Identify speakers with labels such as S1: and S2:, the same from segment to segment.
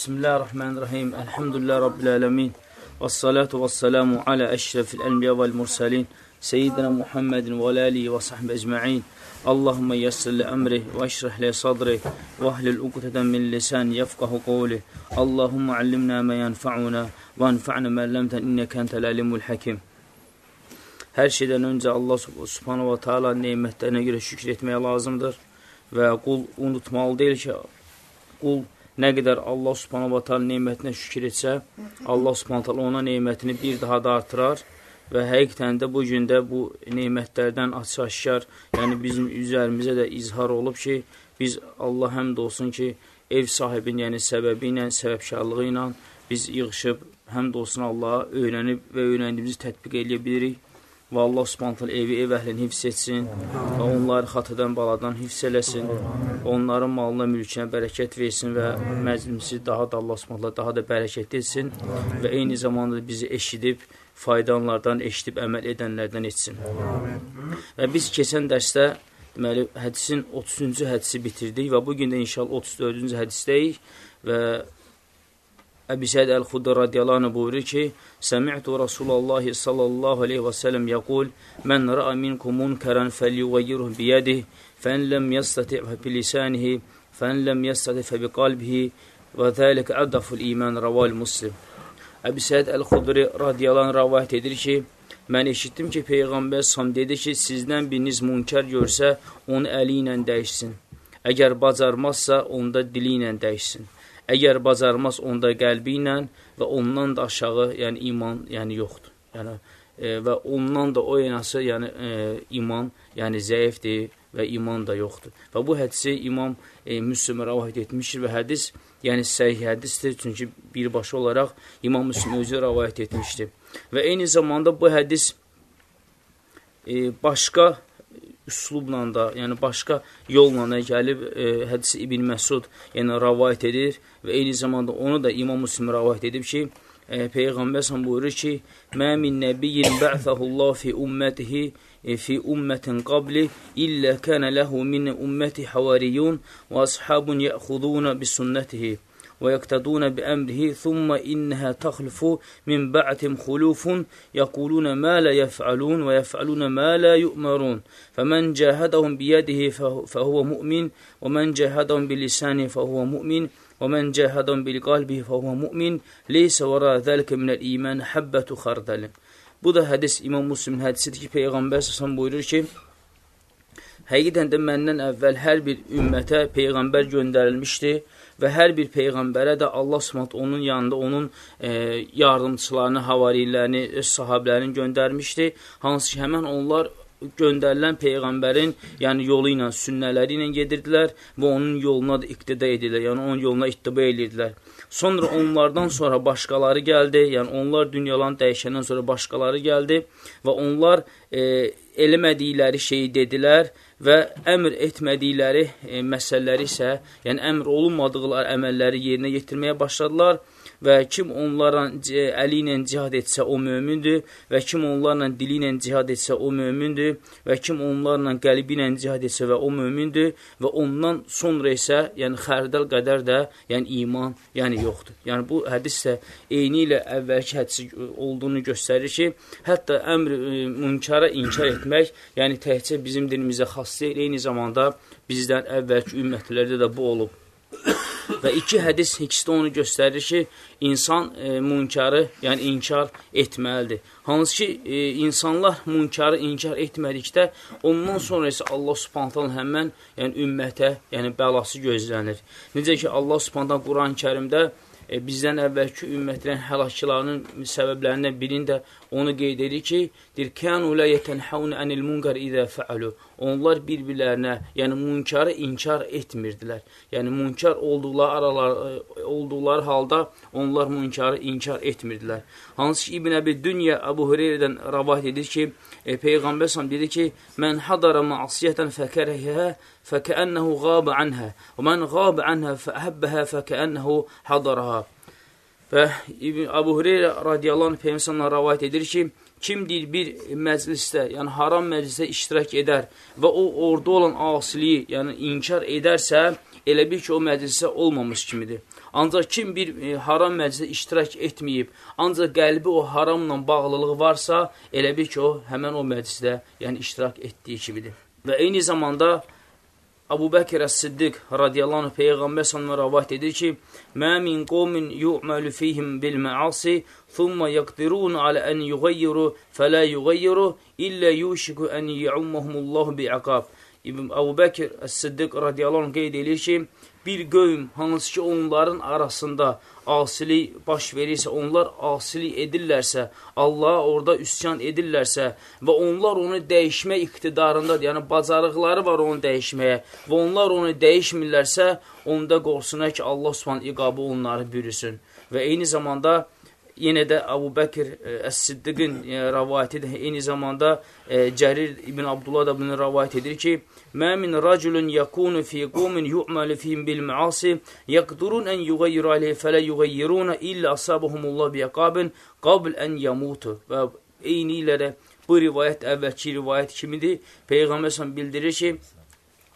S1: Bismillahirrahmanirrahim. Elhamdülillah Rabbil alemin. Və salatu və salamu alə əşrəfil ənbiya vəl mursalin. Seyyidina Muhammedin və alihi və sahbə əcma'in. Allahumma yassir li əmri və əşrəh li sadri və ahlil uqtədən min lisan yafqahu qawli. Allahumma allimna mə yanfa'una və anfa'na mə ləmtən innəkə entəl alimul hakim. Hər şeydən öncə Allah subhanahu wa ta'ala neymətlərinə görə şükür etməyə lazımdır və qul unutmalı deyil ki, qul nə qədər Allah subhanahu wa ta'ala neymətinə şükür etsə, Allah subhanahu ta'ala ona neymətini bir daha da artırar və həqiqətən də bu gündə bu neymətlərdən açıq-aşkar, yəni bizim üzərimizə də izhar olub ki, biz Allah həmd olsun ki, ev sahibinin, yəni səbəbi ilə, səbəbkarlığı ilə biz yığışıb, həmd olsun Allaha öyrənib və öyrəndiyimizi tətbiq edə bilirik və Allah subhanətələ evi ev əhlini hifz etsin və onları xatıdan baladan hifz eləsin, onların malına, mülkünə bərəkət versin və məclisi daha da Allah subhanətələ daha da bərəkət etsin və eyni zamanda bizi eşidib, faydanlardan eşidib əməl edənlərdən etsin. Və biz keçən dərsdə deməli, hədisin 30-cu hədisi bitirdik və bugün də inşallah 34-cü hədisdəyik və Əbi Səid Əl-Xudda radiyallahu anh buyurur ki, Səmi'tu Rasulallah sallallahu aleyhi və sələm yəqul, Mən rəə minkum munkərən fəlyuğayyirhu biyədih, fən ləm yəstəti'fə bilisanihi, fən ləm yəstəti'fə biqalbihi və zəlikə əddaful iman rəval muslim. Əbi Səid Əl-Xudri radiyallahu anh rəvayət edir ki, mən eşitdim ki, Peyğəmbər sam dedi ki, sizdən biriniz münkər görsə, onu əli ilə dəyişsin. Əgər bacarmazsa, onda dili ilə dəyişsin. Əgər bacarmaz onda qəlbi ilə və ondan da aşağı, yəni iman, yəni yoxdur. Yəni e, və ondan da o yanası, yəni e, iman, yəni zəifdir və iman da yoxdur. Və bu hədisi İmam e, Müslim rivayet etmişdir və hədis, yəni səhih hədisdir, çünki birbaşa olaraq İmam Müslim özü rivayet etmişdir. Və eyni zamanda bu hədis e, başqa üslubla da, yəni başqa yolla da gəlib e, hədisi İbn Məsud yəni rəvayət edir və eyni zamanda onu da İmam Müslim rəvayət edib ki, e, Peyğəmbər sən buyurur ki, Mə min nəbiyyin bə'thəhullah fi ümmətihi e, fi ümmətin qabli illə kənə ləhu min ümməti havariyun və ashabun yəxuduna bi sünnətihi. ويقتدون بأمره ثم إنها تخلف من بعثهم خلوف يقولون ما لا يفعلون ويفعلون ما لا يؤمرون. فمن جاهدهم بيده فهو مؤمن ومن جاهدهم بلسانه فهو مؤمن ومن جاهدهم بالقلب فهو مؤمن. ليس وراء ذلك من الإيمان حبة خردل. Bu da hədis İmam Müslimin hədisidir ki, Peyğəmbər səsən buyurur ki, həqiqətən də məndən əvvəl hər bir ümmətə Peyğəmbər göndərilmişdi və hər bir peyğəmbərə də Allah Subhanahu onun yanında onun e, yardımçılarını, havariylərini, öz sahabelərini göndərmişdi. Hansı ki, həmən onlar göndərilən peyğəmbərin, yəni yolu ilə, sünnələri ilə gedirdilər və onun yoluna da iqtida edirlər, yəni onun yoluna ittiba edirdilər. Sonra onlardan sonra başqaları gəldi, yəni onlar dünyalarını dəyişəndən sonra başqaları gəldi və onlar e, eləmədikləri şeyi dedilər və əmr etmədikləri e, məsələləri isə, yəni əmr olunmadıqları əməlləri yerinə yetirməyə başladılar və kim onlarla əli ilə cihad etsə o mömindir və kim onlarla dili ilə cihad etsə o mömindir və kim onlarla qəlbi ilə cihad etsə və o mömindir və ondan sonra isə yəni xərdəl qədər də yəni iman yəni yoxdur. Yəni bu hədis də eyni ilə əvvəlki hədisi olduğunu göstərir ki, hətta əmr e, münkara inkar etmək, yəni təkcə bizim dinimizə xas deyil, eyni zamanda bizdən əvvəlki ümmətlərdə də bu olub. Və iki hədis ikisi onu göstərir ki, insan e, münkarı, yəni inkar etməlidir. Hansı ki, e, insanlar münkarı inkar etmədikdə, ondan sonra isə Allah subhantan həmən yəni, ümmətə, yəni bəlası gözlənir. Necə ki, Allah subhantan Quran-ı kərimdə e, bizdən əvvəlki ümmətlərin həlakçılarının səbəblərindən birində onu qeyd edir ki, deyir, kənu lə yətənhəvnə ənil münkar idə fəalu. Onlar bir-birlərinə, yəni münkarı inkar etmirdilər. Yəni münkar olduqları aralar, e, olduqları halda onlar münkarı inkar etmirdilər. Hansı ki, İbn Əbi Dünya Əbu Hüreyrədən rəvayət edir ki, e, Peyğəmbər səhəm dedi ki, mən hadara məsiyyətən fəkərəhə fəkəənnəhu qabə anhə və mən qabə anhə fəhəbbəhə fəkəənnəhu hadaraha. Və İbn Əbu Hüreyrə radiyallahu anh Peyğəmbər rəvayət edir ki, kim deyir bir məclisdə, yəni haram məclisdə iştirak edər və o orada olan asiliyi, yəni inkar edərsə, elə bil ki, o məclisə olmamış kimidir. Ancaq kim bir e, haram məclisə iştirak etməyib, ancaq qəlbi o haramla bağlılığı varsa, elə bil ki, o həmən o məclisdə yəni iştirak etdiyi kimidir. Və eyni zamanda Abu Bəkir Əs-Siddiq radiyallahu anh Peyğəmbər sallallahu rəvat edir ki, Mə min qomin yu'məlu fihim bil məasi, thumma yaqdirun alə ən yuğayyiru, fələ yuğayyiru, illə yuşiku ən yəumməhumullahu bi'aqab. İbn Əbu Bəkir Əs-Siddiq radiyallahu anh qeyd edir ki, bir qövm hansı ki onların arasında asilik baş verirsə, onlar asilik edirlərsə, Allaha orada üsyan edirlərsə və onlar onu dəyişmə iqtidarındadır, yəni bacarıqları var onu dəyişməyə və onlar onu dəyişmirlərsə, onda qorxsunlar ki, Allah subhanə iqabı onları bürüsün. Və eyni zamanda yenə də Abu Bəkir e, Əs-Siddiqin e, rəvayətidir. Eyni zamanda e, Cərir ibn Abdullah da bunu rəvayət edir ki, Mə min raculun yakunu fi qumin yu'malu fihim bil ma'asi yaqdurun an yughayyiru alayhi fala yughayyiruna illa asabahumullah bi iqabin qabl an yamutu. Və eyni ilə də bu rivayət əvvəlki rivayət kimidir. Peyğəmbər sən bildirir ki,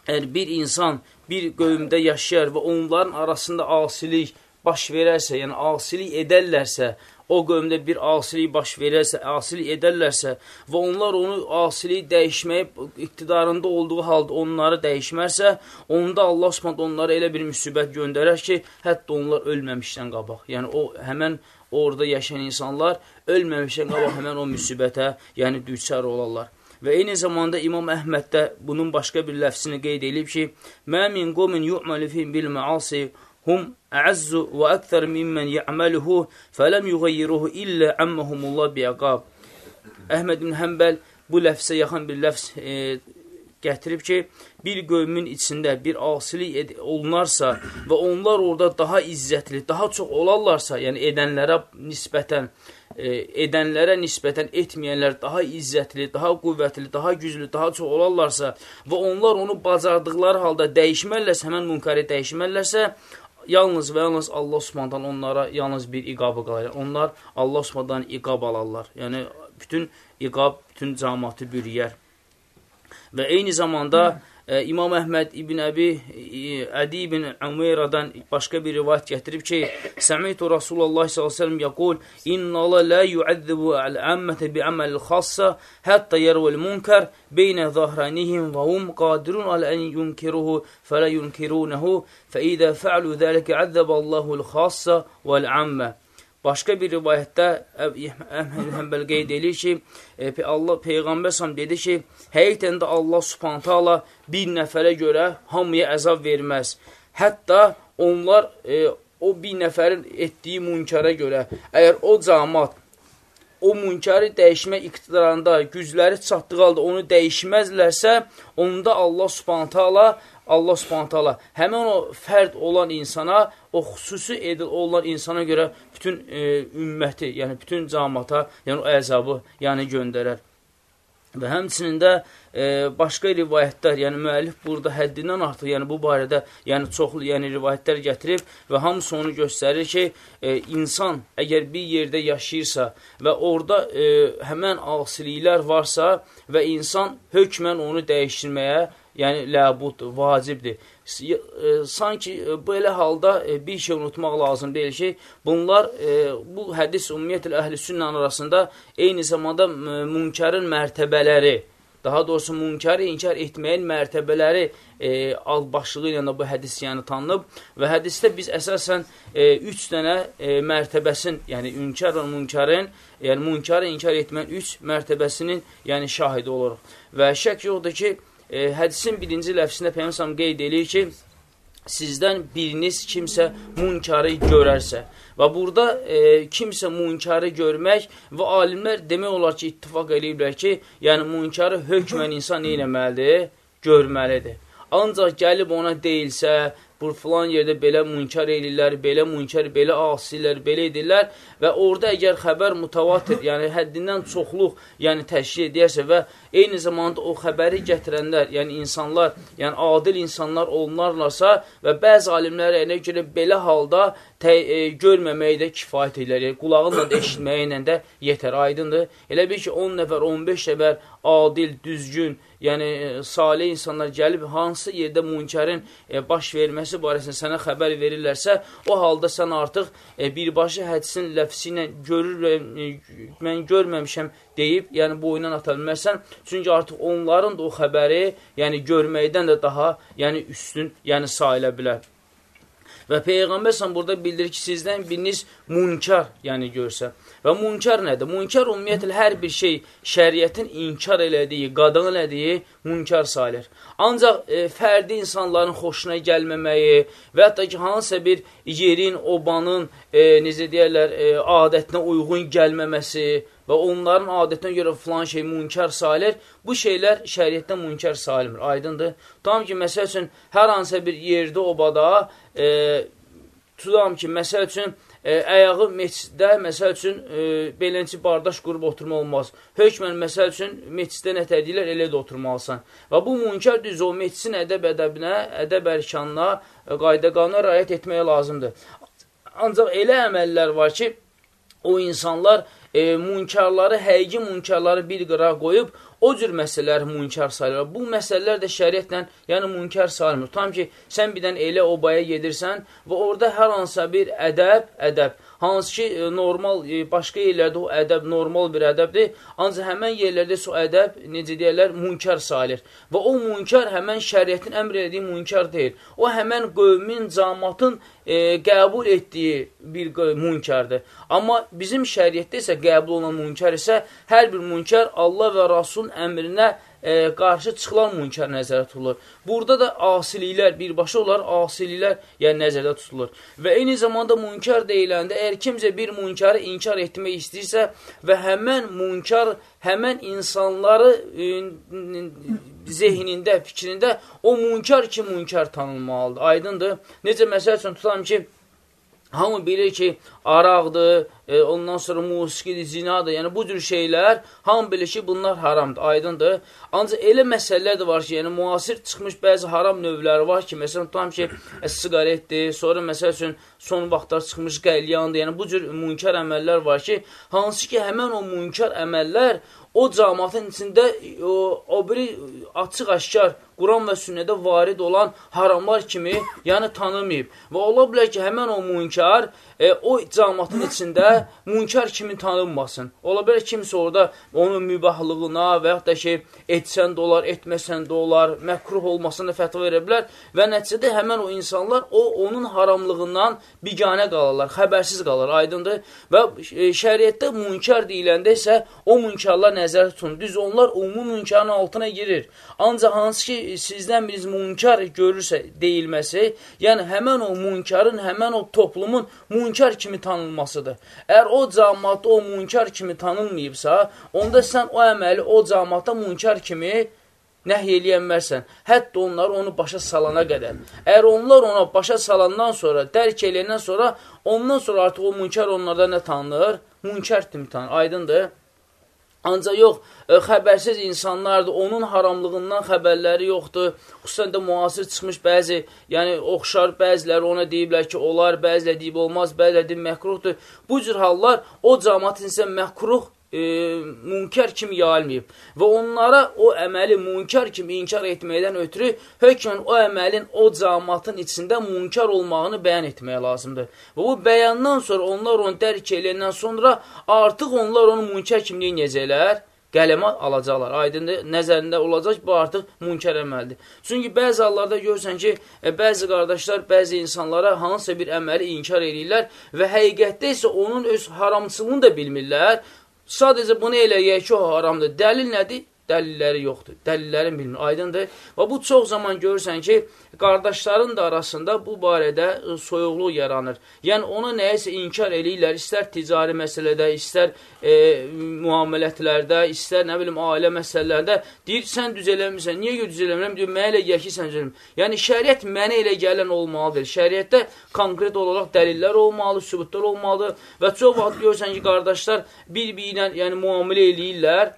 S1: əgər bir insan bir qövmdə yaşayar və onların arasında asilik baş verərsə, yəni asilik edərlərsə, o qövmdə bir asilik baş verərsə, asilik edərlərsə və onlar onu asiliyi dəyişməyə iqtidarında olduğu halda onları dəyişmərsə, onda Allah Subhanahu onlara elə bir müsibət göndərər ki, hətta onlar ölməmişdən qabaq. Yəni o həmən orada yaşayan insanlar ölməmişdən qabaq həmən o müsibətə, yəni düçar olarlar. Və eyni zamanda İmam Əhməd də bunun başqa bir ləfsini qeyd edib ki, Mə min qomin yu'məli fihim bil məasi hum əəzzu və əktər mimmən yə'məluhu fələm yuğayyiruhu illə əmməhumullah biəqab. Əhməd ibn Həmbəl bu ləfsə yaxın bir ləfs e, gətirib ki, bir qövmün içində bir asilik olunarsa və onlar orada daha izzətli, daha çox olarlarsa, yəni edənlərə nisbətən, e, edənlərə nisbətən etməyənlər daha izzətli, daha qüvvətli, daha güclü, daha çox olarlarsa və onlar onu bacardıqları halda dəyişmərlərsə, həmən münkəri dəyişmərlərsə, yalnız və yalnız Allah Subhanahu onlara yalnız bir iqabı qalır. Onlar Allah Subhanahu iqab alarlar. Yəni bütün iqab bütün cəmaatı bürüyər. Və eyni zamanda e, İmam Əhməd İbn Əbi e, Ədi ibn Umeyradan başqa bir rivayət gətirib ki, Səmitu Rasulullah s.ə.v yəqul, İnna Allah la yu'əzzibu əl-əmmətə bi'əməl xassa hətta yervəl munkər beynə zahranihim və hum qadirun alə ən yunkiruhu fələ yunkirunəhu fəidə fə'lu zəlikə əzzəbə Allahu l-xassa vəl-əmmə Başqa bir rivayətdə Həmbəl qeyd edir ki, e, Allah Peyğəmbər sam dedi ki, həqiqətən də Allah Subhanahu taala bir nəfərə görə hamıya əzab verməz. Hətta onlar e, o bir nəfərin etdiyi münkara görə, əgər o cəmaat o münkarı dəyişmə iqtidarında gücləri çatdığı halda onu dəyişməzlərsə, onda Allah Subhanahu taala Allah subhanət hala həmən o fərd olan insana, o xüsusi edil olan insana görə bütün e, ümməti, yəni bütün camata, yəni o əzabı yəni göndərər. Və həmçinin də e, başqa rivayətlər, yəni müəllif burada həddindən artıq, yəni bu barədə yəni çoxlu yəni rivayətlər gətirib və hamısı onu göstərir ki, e, insan əgər bir yerdə yaşayırsa və orada e, həmən asiliklər varsa və insan hökmən onu dəyişdirməyə yəni ləbuddur, vacibdir. E, sanki e, belə halda e, bir şey unutmaq lazım deyil ki, bunlar, bu hədis ümumiyyətlə əhl-i sünnən arasında eyni zamanda münkərin mərtəbələri, daha doğrusu münkarı inkar etməyin mərtəbələri e, al başlığı ilə bu hədis yəni tanınıb və hədisdə biz əsasən e, üç dənə e, mərtəbəsin, yəni ünkar və münkarın, yəni münkarı inkar etməyin üç mərtəbəsinin yəni şahidi oluruq. Və şək yoxdur ki, e, hədisin birinci ləfsində Peyyəmsəm qeyd edir ki, sizdən biriniz kimsə munkarı görərsə və burada e, kimsə munkarı görmək və alimlər demək olar ki, ittifak ediblər ki, yəni munkarı hökmən insan neynəməlidir? Görməlidir. Ancaq gəlib ona deyilsə, bu filan yerdə belə münkar edirlər, belə münkar, belə asilər, belə edirlər və orada əgər xəbər mutavatir, yəni həddindən çoxluq, yəni təşkil edərsə və eyni zamanda o xəbəri gətirənlər, yəni insanlar, yəni adil insanlar olunarlarsa və bəzi alimlərə elə görə belə halda e, görməməyi də kifayət edər. Yəni, qulağınla da eşitməyinlə də yetər, aydındır. Elə bir ki, 10 nəfər, 15 nəfər adil, düzgün, yəni e, salih insanlar gəlib hansı yerdə münkərin e, baş verməsi barəsində sənə xəbər verirlərsə, o halda sən artıq e, birbaşa hədisin ləfsi ilə görür, e, mən görməmişəm deyib, yəni boyundan ata bilməsən. Çünki artıq onların da o xəbəri, yəni görməkdən də daha, yəni üstün, yəni sayıla bilər. Və Peyğəmbər sən burada bildirir ki, sizdən biriniz münkar, yəni görsə. Və münkar nədir? Münkar ümumiyyətlə hər bir şey şəriətin inkar elədiyi, qadağan elədiyi münkar sayılır. Ancaq e, fərdi insanların xoşuna gəlməməyi və hətta ki, hansısa bir yerin, obanın, e, necə deyərlər, e, adətinə uyğun gəlməməsi və onların adətinə görə filan şey münkar sayılır, bu şeylər şəriətdən münkar sayılmır. Aydındır? Tam ki, məsəl üçün, hər hansısa bir yerdə, obada, e, tutam ki, məsəl üçün, e, əyağı meçiddə, məsəl üçün, e, beləncə bardaş qurub oturma olmaz. Hökmən, məsəl üçün, meçiddə nə tədiyirlər, elə də oturmalısan. Və bu münkar düz o meçidin ədəb ədəbinə, ədəb ərkanına, e, qayda qanuna rayət etmək lazımdır. Ancaq elə əməllər var ki, o insanlar e, münkarları, həqiqi münkarları bir qıra qoyub, o cür məsələlər münkar sayılır. Bu məsələlər də şəriətlə, yəni münkar sayılmır. Tam ki, sən birdən elə obaya gedirsən və orada hər hansısa bir ədəb, ədəb, hansı ki, e, normal, e, başqa yerlərdə o ədəb normal bir ədəbdir, ancaq həmən yerlərdə o ədəb, necə deyərlər, münkar sayılır. Və o münkar həmən şəriətin əmr etdiyi münkar deyil. O həmən qövmin, camatın e, qəbul etdiyi bir münkardır. Amma bizim şəriətdə isə qəbul olunan münkar isə hər bir münkar Allah və Rasulun əmrinə e, qarşı çıxılan münkar nəzərdə tutulur. Burada da asiliklər, birbaşa olar asiliklər yəni nəzərdə tutulur. Və eyni zamanda münkar deyiləndə, əgər kimsə bir münkarı inkar etmək istəyirsə və həmən münkar, həmən insanları e, zehnində, fikrində o münkar ki, münkar tanınmalıdır. Aydındır. Necə məsəl üçün tutam ki, Hamı bilir ki, araqdır, e, ondan sonra musiqidir, zinadır. Yəni, bu cür şeylər, hamı bilir ki, bunlar haramdır, aydındır. Ancaq elə məsələlər də var ki, yəni, müasir çıxmış bəzi haram növləri var ki, məsələn, tutam ki, e, sigaretdir, sonra məsəl üçün, son vaxtlar çıxmış qəlyandır. Yəni, bu cür münkar əməllər var ki, hansı ki, həmən o münkar əməllər o cəmatın içində o, o biri açıq-aşkar Quran və sünnədə varid olan haramlar kimi, yəni tanımayıb. Və ola bilər ki, həmən o münkar e, o cəmatın içində münkar kimi tanınmasın. Ola bilər kimsə orada onun mübahlığına və yaxud da ki, etsən də olar, etməsən də olar, məkruh olmasına fətva verə bilər və nəticədə həmən o insanlar o onun haramlığından biganə qalarlar, xəbərsiz qalır, aydındır. Və e, şəriətdə münkar deyiləndə isə o münkarlar nəzərdə tutun. Düz onlar umum münkarın altına girir. Ancaq hansı ki, sizdən biriniz münkar görürsə deyilməsi, yəni həmən o münkarın, həmən o toplumun münkar kimi tanınmasıdır. Əgər o cəmatda o münkar kimi tanınmayıbsa, onda sən o əməli o cəmatda münkar kimi nəhy eləyənmərsən. Hətta onlar onu başa salana qədər. Əgər onlar ona başa salandan sonra, dərk eləyəndən sonra, ondan sonra artıq o münkar onlarda nə tanınır? Münkar kimi tanınır. Aydındır? Ancaq yox, ə, e, xəbərsiz insanlardır, onun haramlığından xəbərləri yoxdur. Xüsusən də müasir çıxmış bəzi, yəni oxşar bəziləri ona deyiblər ki, olar, bəzilə deyib olmaz, bəzilə deyib məhkruhdur. Bu cür hallar o cəmatın isə məhkruh e, münkər kimi yayılmayıb və onlara o əməli münkər kimi inkar etməkdən ötürü hökmən o əməlin o camatın içində münkər olmağını bəyan etmək lazımdır. Və bu bəyandan sonra onlar onu dərk eləyəndən sonra artıq onlar onu münkər kimi neyəcəklər? qələmə alacaqlar. Aydındır, nəzərində olacaq bu artıq münkər əməldir. Çünki bəzi hallarda görürsən ki, e, bəzi qardaşlar bəzi insanlara hansısa bir əməli inkar edirlər və həqiqətdə isə onun öz haramçılığını da bilmirlər. Sadəcə bunu eləyək ki, o haramdır. Dəlil nədir? Dəlilləri yoxdur. Dəlillərin bilmir. Aydındır. Və bu çox zaman görürsən ki, qardaşların da arasında bu barədə e, soyuqluq yaranır. Yəni, ona nəyisə inkar eləyirlər, istər ticari məsələdə, istər e, müamilətlərdə, istər, nə bilim, ailə məsələlərdə. Deyir, sən düz eləmirsən, niyə düz eləmirəm? Deyir, mənə elə gəl ki, sən düz eləmirəm. Yəni, şəriət mənə elə gələn olmalıdır. Şəriətdə konkret olaraq dəlillər olmalı, sübutlar olmalıdır və çox vaxt görürsən ki, qardaşlar bir-bir ilə yəni, müamilə eləyirlər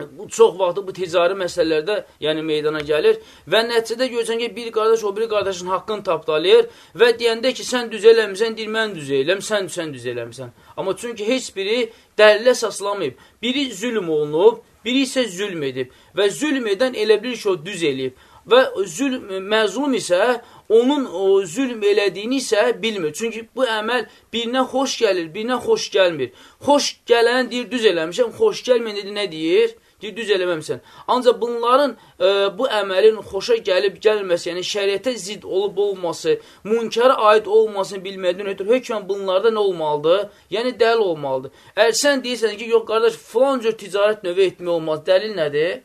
S1: bu çox vaxtı bu ticari məsələlərdə yəni meydana gəlir və nəticədə görürsən ki, bir qardaş o biri qardaşın haqqını tapdalayır və deyəndə ki, sən düz eləmirsən, deyir, mən düz eləm, sən, sən düz eləmirsən. Amma çünki heç biri dəlilə saslamayıb. Biri zülm olunub, biri isə zülm edib və zülm edən elə bilir ki, o düz eləyib və zülm, məzlum isə onun o zülm elədiyini isə bilmir. Çünki bu əməl birinə xoş gəlir, birinə xoş gəlmir. Xoş gələn deyir, düz eləmişəm, xoş gəlməyən nə deyir? Deyir, düz eləməmsən. Ancaq bunların e, bu əməlin xoşa gəlib gəlməsi, yəni şəriətə zid olub olması, münkərə aid olmasını bilməkdən ötürü hökmən bunlarda nə olmalıdır? Yəni dəlil olmalıdır. Əgər sən deyirsən ki, yox qardaş, filan cür ticarət növü etmək olmaz. Dəlil nədir?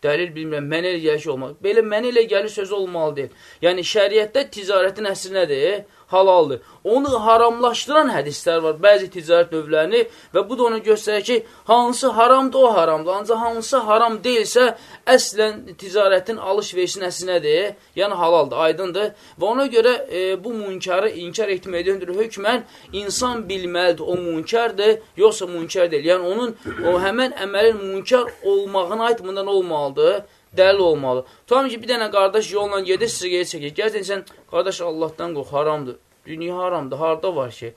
S1: Dəlil bilmirəm, mənə elə gəlir ki, olmaz. Belə mənə elə gəlir sözü olmalı deyil. Yəni şəriətdə ticarətin əsli nədir? Halaldır. Onu haramlaşdıran hədislər var, bəzi ticarət növlərini və bu da onu göstərir ki, hansı haramdır, o haramdır. Ancaq hansı haram deyilsə, əslən ticarətin alış-verişin əsli nədir? Yəni halaldır, aydındır. Və ona görə e, bu münkarı inkar etməkdən ötürü hökmən insan bilməlidir, o münkərdir, yoxsa münkər deyil. Yəni onun o həmən əməlin münkar olmağına aid bundan olmalıdır dəlil olmalı. Tutam ki, bir dənə qardaş yolla gedir, siqaret çəkir. Gəzin sən, qardaş Allahdan qorx, haramdır. Dünya haramdır, harada var ki?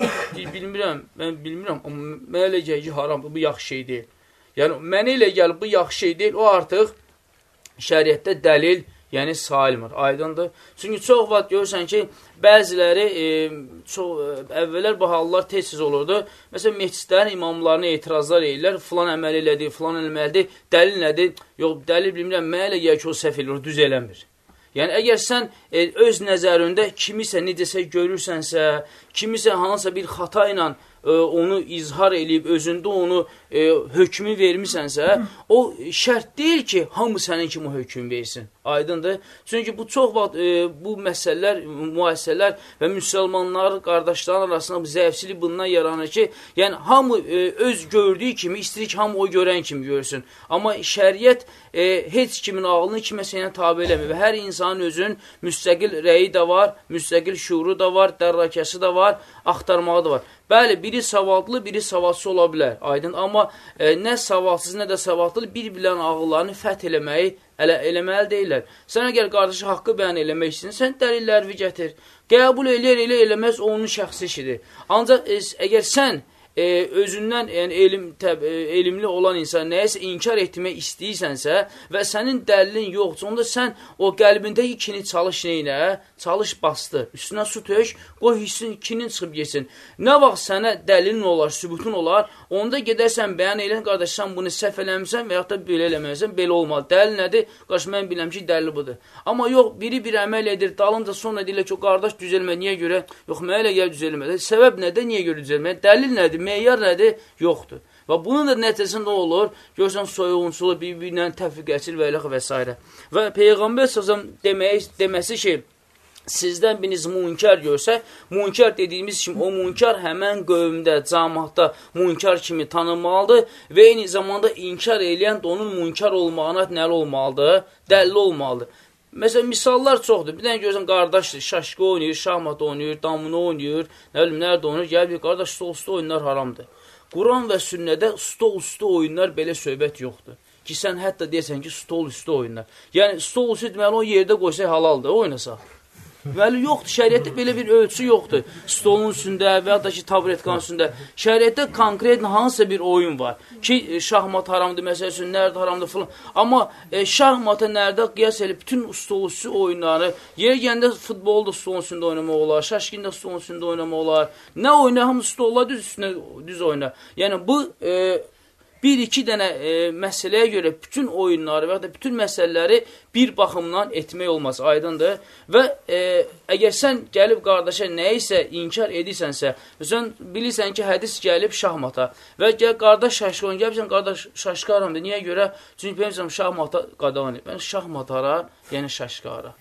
S1: bilmirəm, mən bilmirəm, amma mənə elə gəlir ki, haramdır, bu yaxşı şey deyil. Yəni, mənə elə gəlir, bu yaxşı şey deyil, o artıq şəriətdə dəlil yəni sailmir, aydındır. Çünki çox vaxt görürsən ki, bəziləri e, çox, e, əvvəllər bu hallar tez-tez olurdu. Məsələn, meçidlərin imamlarına etirazlar edirlər, filan əməl elədi, filan eləməlidir, dəlil nədir? Yox, dəlil bilmirəm, mənə elə gəlir ki, o səhv eləyir, düz eləmir. Yəni, əgər sən e, öz nəzərində kimisə necəsə görürsənsə, kimisə hansısa bir xata ilə e, onu izhar eləyib, özündə onu e, hökmü vermisənsə, o şərt deyil ki, hamı sənin kimi hökm versin. Aydındır? Çünki bu çox vaxt e, bu məsələlər, müəssisələr və müsəlmanlar, qardaşların arasında bu zəifçilik bundan yaranır ki, yəni hamı e, öz gördüyü kimi, istəyir ki, hamı o görən kimi görsün. Amma şəriət e, heç kimin ağlını kiməsə ilə tabi eləmir və hər insanın özünün müstəqil rəyi də var, müstəqil şuuru da var, dərrakəsi də var, axtarmağı da var. Bəli, biri savadlı, biri savadsız ola bilər, aydın. Amma e, nə savadsız, nə də savadlı bir-birlərin ağıllarını fəth eləməyi elə, eləməli deyirlər. Sən əgər qardaşı haqqı bəyan eləmək istəyirsən, sən dəlillərini gətir. Qəbul eləyər, elə eləməz, onun şəxsi işidir. Ancaq əgər sən e, özündən yəni elm təb, e, elmli olan insan nəyəsə inkar etmək istəyirsənsə və sənin dəlilin yoxdur, onda sən o qəlbindəki kini çalış neyinə? Çalış bastı. Üstünə su tök, qoy hissin kinin çıxıb yesin. Nə vaxt sənə dəlilin olar, sübutun olar, onda gedərsən bəyan elən, qardaş, sən bunu səhv eləmirsən və yaxud da belə eləməlisən, belə olmalı. Dəlil nədir? Qardaş, mən biləm ki, dəlil budur. Amma yox, biri bir əməl edir, dalınca sonra deyirlər ki, qardaş düzəlmə, niyə görə? Yox, mənə elə gəl düzəlmə. Səbəb nədir, niyə görə düzəlmə? Dəlil nədir? Meyar nədir? Yoxdur. Və bunun da nəticəsində nə olur? Görsən soyğunçulu bir-birinə təfriqəçil və eləx və s. Və Peyğəmbər səsəm demək, deməsi ki, sizdən biriniz münkar görsə, münkar dediyimiz kimi o münkar həmən qövmdə, cəmaatda münkar kimi tanınmalıdır və eyni zamanda inkar eləyən də onun münkar olmağına nəli olmalıdır? Dəlli olmalıdır. Məsələn, misallar çoxdur. Bir dənə görürsən, qardaşdır, şaşqı oynayır, şahmat oynayır, damını oynayır, nə bilim, nerede oynayır, gəl bir qardaş, stol üstü oyunlar haramdır. Quran və sünnədə stol üstü oyunlar belə söhbət yoxdur. Ki, sən hətta deyəsən ki, stol üstü oyunlar. Yəni, stol üstü deməli, o yerdə qoysaq halaldır, oynasaq. Bəli, yoxdur, şəriətdə belə bir ölçü yoxdur. Stolun üstündə və ya da ki, tabretkanın üstündə. Şəriətdə konkret hansısa bir oyun var ki, e, şahmat haramdır, məsəl üçün, nərdə haramdır filan. Amma e, şahmata nərdə qiyas edib bütün stol üstü oyunları, yer gəndə futbolda stolun üstündə oynamaq olar, şaşkində stolun üstündə oynamaq olar. Nə oyna, hamı stollar düz üstündə düz oyna. Yəni, bu e, bir-iki dənə e, məsələyə görə bütün oyunları və ya da bütün məsələləri bir baxımdan etmək olmaz, aydındır. Və e, əgər sən gəlib qardaşa nə isə inkar edirsənsə, sən bilirsən ki, hədis gəlib şahmata və gəl qardaş şaşqın, gəlibsən qardaş şaşqaramdır. Niyə görə? Çünki bilmirsən şahmata edir. Mən şahmatara, yəni şaşqara.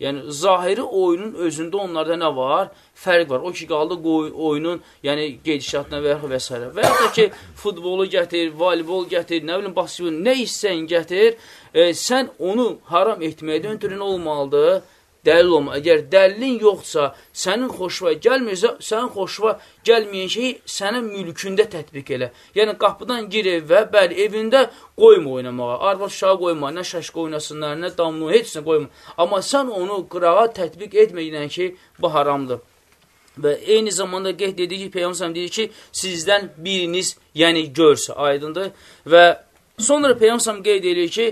S1: Yəni, zahiri oyunun özündə onlarda nə var? Fərq var. O ki, qaldı oyunun yəni, gedişatına və, və s. Və ya da ki, futbolu gətir, volibol gətir, nə bilim, basketbol, nə istəyin gətir, e, sən onu haram etməkdən ötürü nə olmalıdır? Dəlil olma. Əgər dəlilin yoxsa, sənin xoşuna gəlmirsə, sənin xoşuna gəlməyən şeyi sənin mülkündə tətbiq elə. Yəni, qapıdan gir evə, bəli, evində qoyma oynamağa. Arvad uşağı qoyma, nə şaşqa oynasınlar, nə damlı, heç nə qoyma. Amma sən onu qırağa tətbiq etməyən ki, bu haramdır. Və eyni zamanda qeyd dedi ki, Peyğəmbər deyir ki, sizdən biriniz, yəni görsə, aydındır. Və sonra Peyğəmbər qeyd edir ki,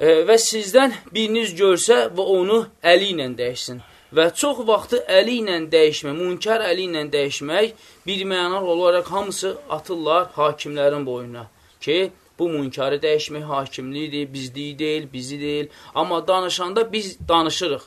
S1: və sizdən biriniz görsə və onu əli ilə dəyişsin. Və çox vaxtı əli ilə dəyişmək, münkar əli ilə dəyişmək bir mənalı olaraq hamısı atırlar hakimlərin boynuna ki, bu münkarı dəyişmək hakimliyidir, bizliyi deyil, bizi deyil. Amma danışanda biz danışırıq.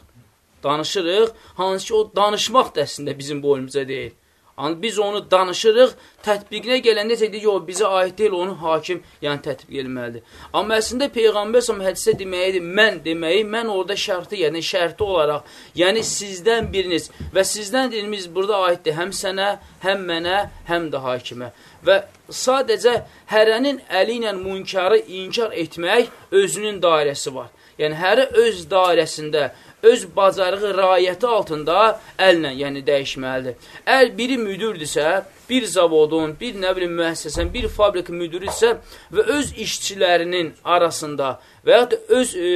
S1: Danışırıq, hansı ki o danışmaq da əslində bizim boynumuza deyil. Biz onu danışırıq, tətbiqinə gələndə deyir ki, o bizə aid deyil, onu hakim, yəni tətbiq etməlidir. Amma əslində Peyğəmbər səhəm hədisə deməyidir, mən deməyi, mən orada şərti, yəni şərti olaraq, yəni sizdən biriniz və sizdən dilimiz burada aiddir həm sənə, həm mənə, həm də hakimə. Və sadəcə hərənin əli ilə münkarı inkar etmək özünün dairəsi var. Yəni, hərə öz dairəsində, öz bacarığı rayəti altında əllə, yəni dəyişməlidir. Əl biri müdürdürsə, bir zavodun, bir nə bilim müəssəsən, bir fabrika müdürüdürsə və öz işçilərinin arasında və ya da öz e,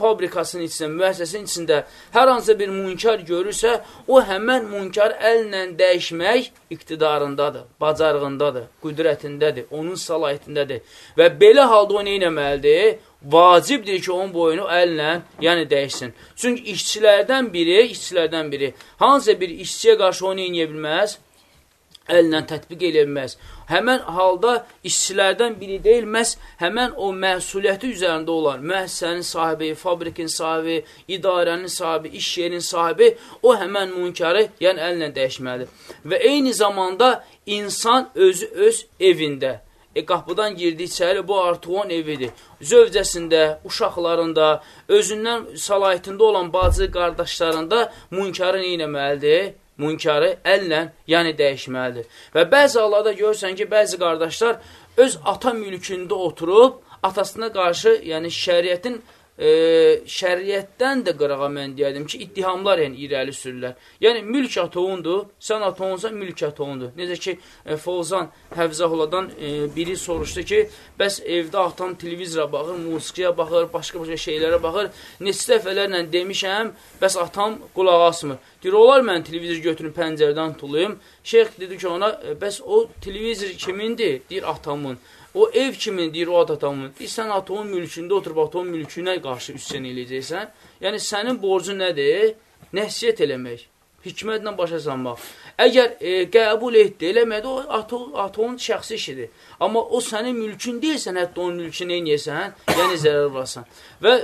S1: fabrikasının içində, müəssəsinin içində hər hansısa bir münkar görürsə, o həmən münkar əllə dəyişmək iqtidarındadır, bacarığındadır, qüdrətindədir, onun salahiyyətindədir. Və belə halda o neynəməlidir? Vacibdir ki, onun boyunu əllə, yəni dəyişsin. Çünki işçilərdən biri, işçilərdən biri, hansısa bir işçiyə qarşı onu eləyə bilməz, əllə tətbiq edilməz. Həmən halda işçilərdən biri deyil, məhz həmən o məsuliyyəti üzərində olan müəssisənin sahibi, fabrikin sahibi, idarənin sahibi, iş yerinin sahibi o həmən münkarı, yəni əllə dəyişməlidir. Və eyni zamanda insan özü öz evində, E, qapıdan girdi içəri, bu artıq onun evidir. Zövcəsində, uşaqlarında, özündən salahiyyətində olan bacı qardaşlarında münkarı neynəməlidir? Münkarı əllə, yəni dəyişməlidir. Və bəzi hallarda görürsən ki, bəzi qardaşlar öz ata mülkündə oturub, atasına qarşı, yəni şəriətin e, şəriətdən də qırağa mən deyədim ki, ittihamlar yəni irəli sürürlər. Yəni, mülk atoğundur, sən atoğunsan, mülk atoğundur. Necə ki, e, Fovzan Həvzəhulladan e, biri soruşdu ki, bəs evdə atam televizora baxır, musiqiyə baxır, başqa-başqa şeylərə baxır. Neçə dəfələrlə demişəm, bəs atam qulaq asmır. Deyir, olar mən televizor götürüb pəncərədən tulayım. Şeyx dedi ki, ona, e, bəs o televizor kimindir? Deyir, atamın. O ev kimin deyir o at atamın? Deyir, sən atamın mülkündə oturub atamın mülkünə qarşı üstən eləyəcəksən. Yəni, sənin borcun nədir? Nəsiyyət eləmək. Hikmətlə başa salmaq. Əgər e, qəbul etdi, eləmədi, o atonun şəxsi işidir. Amma o sənin mülkün deyilsən, hətta onun mülkünü eləyəsən, yəni zərər varsan. Və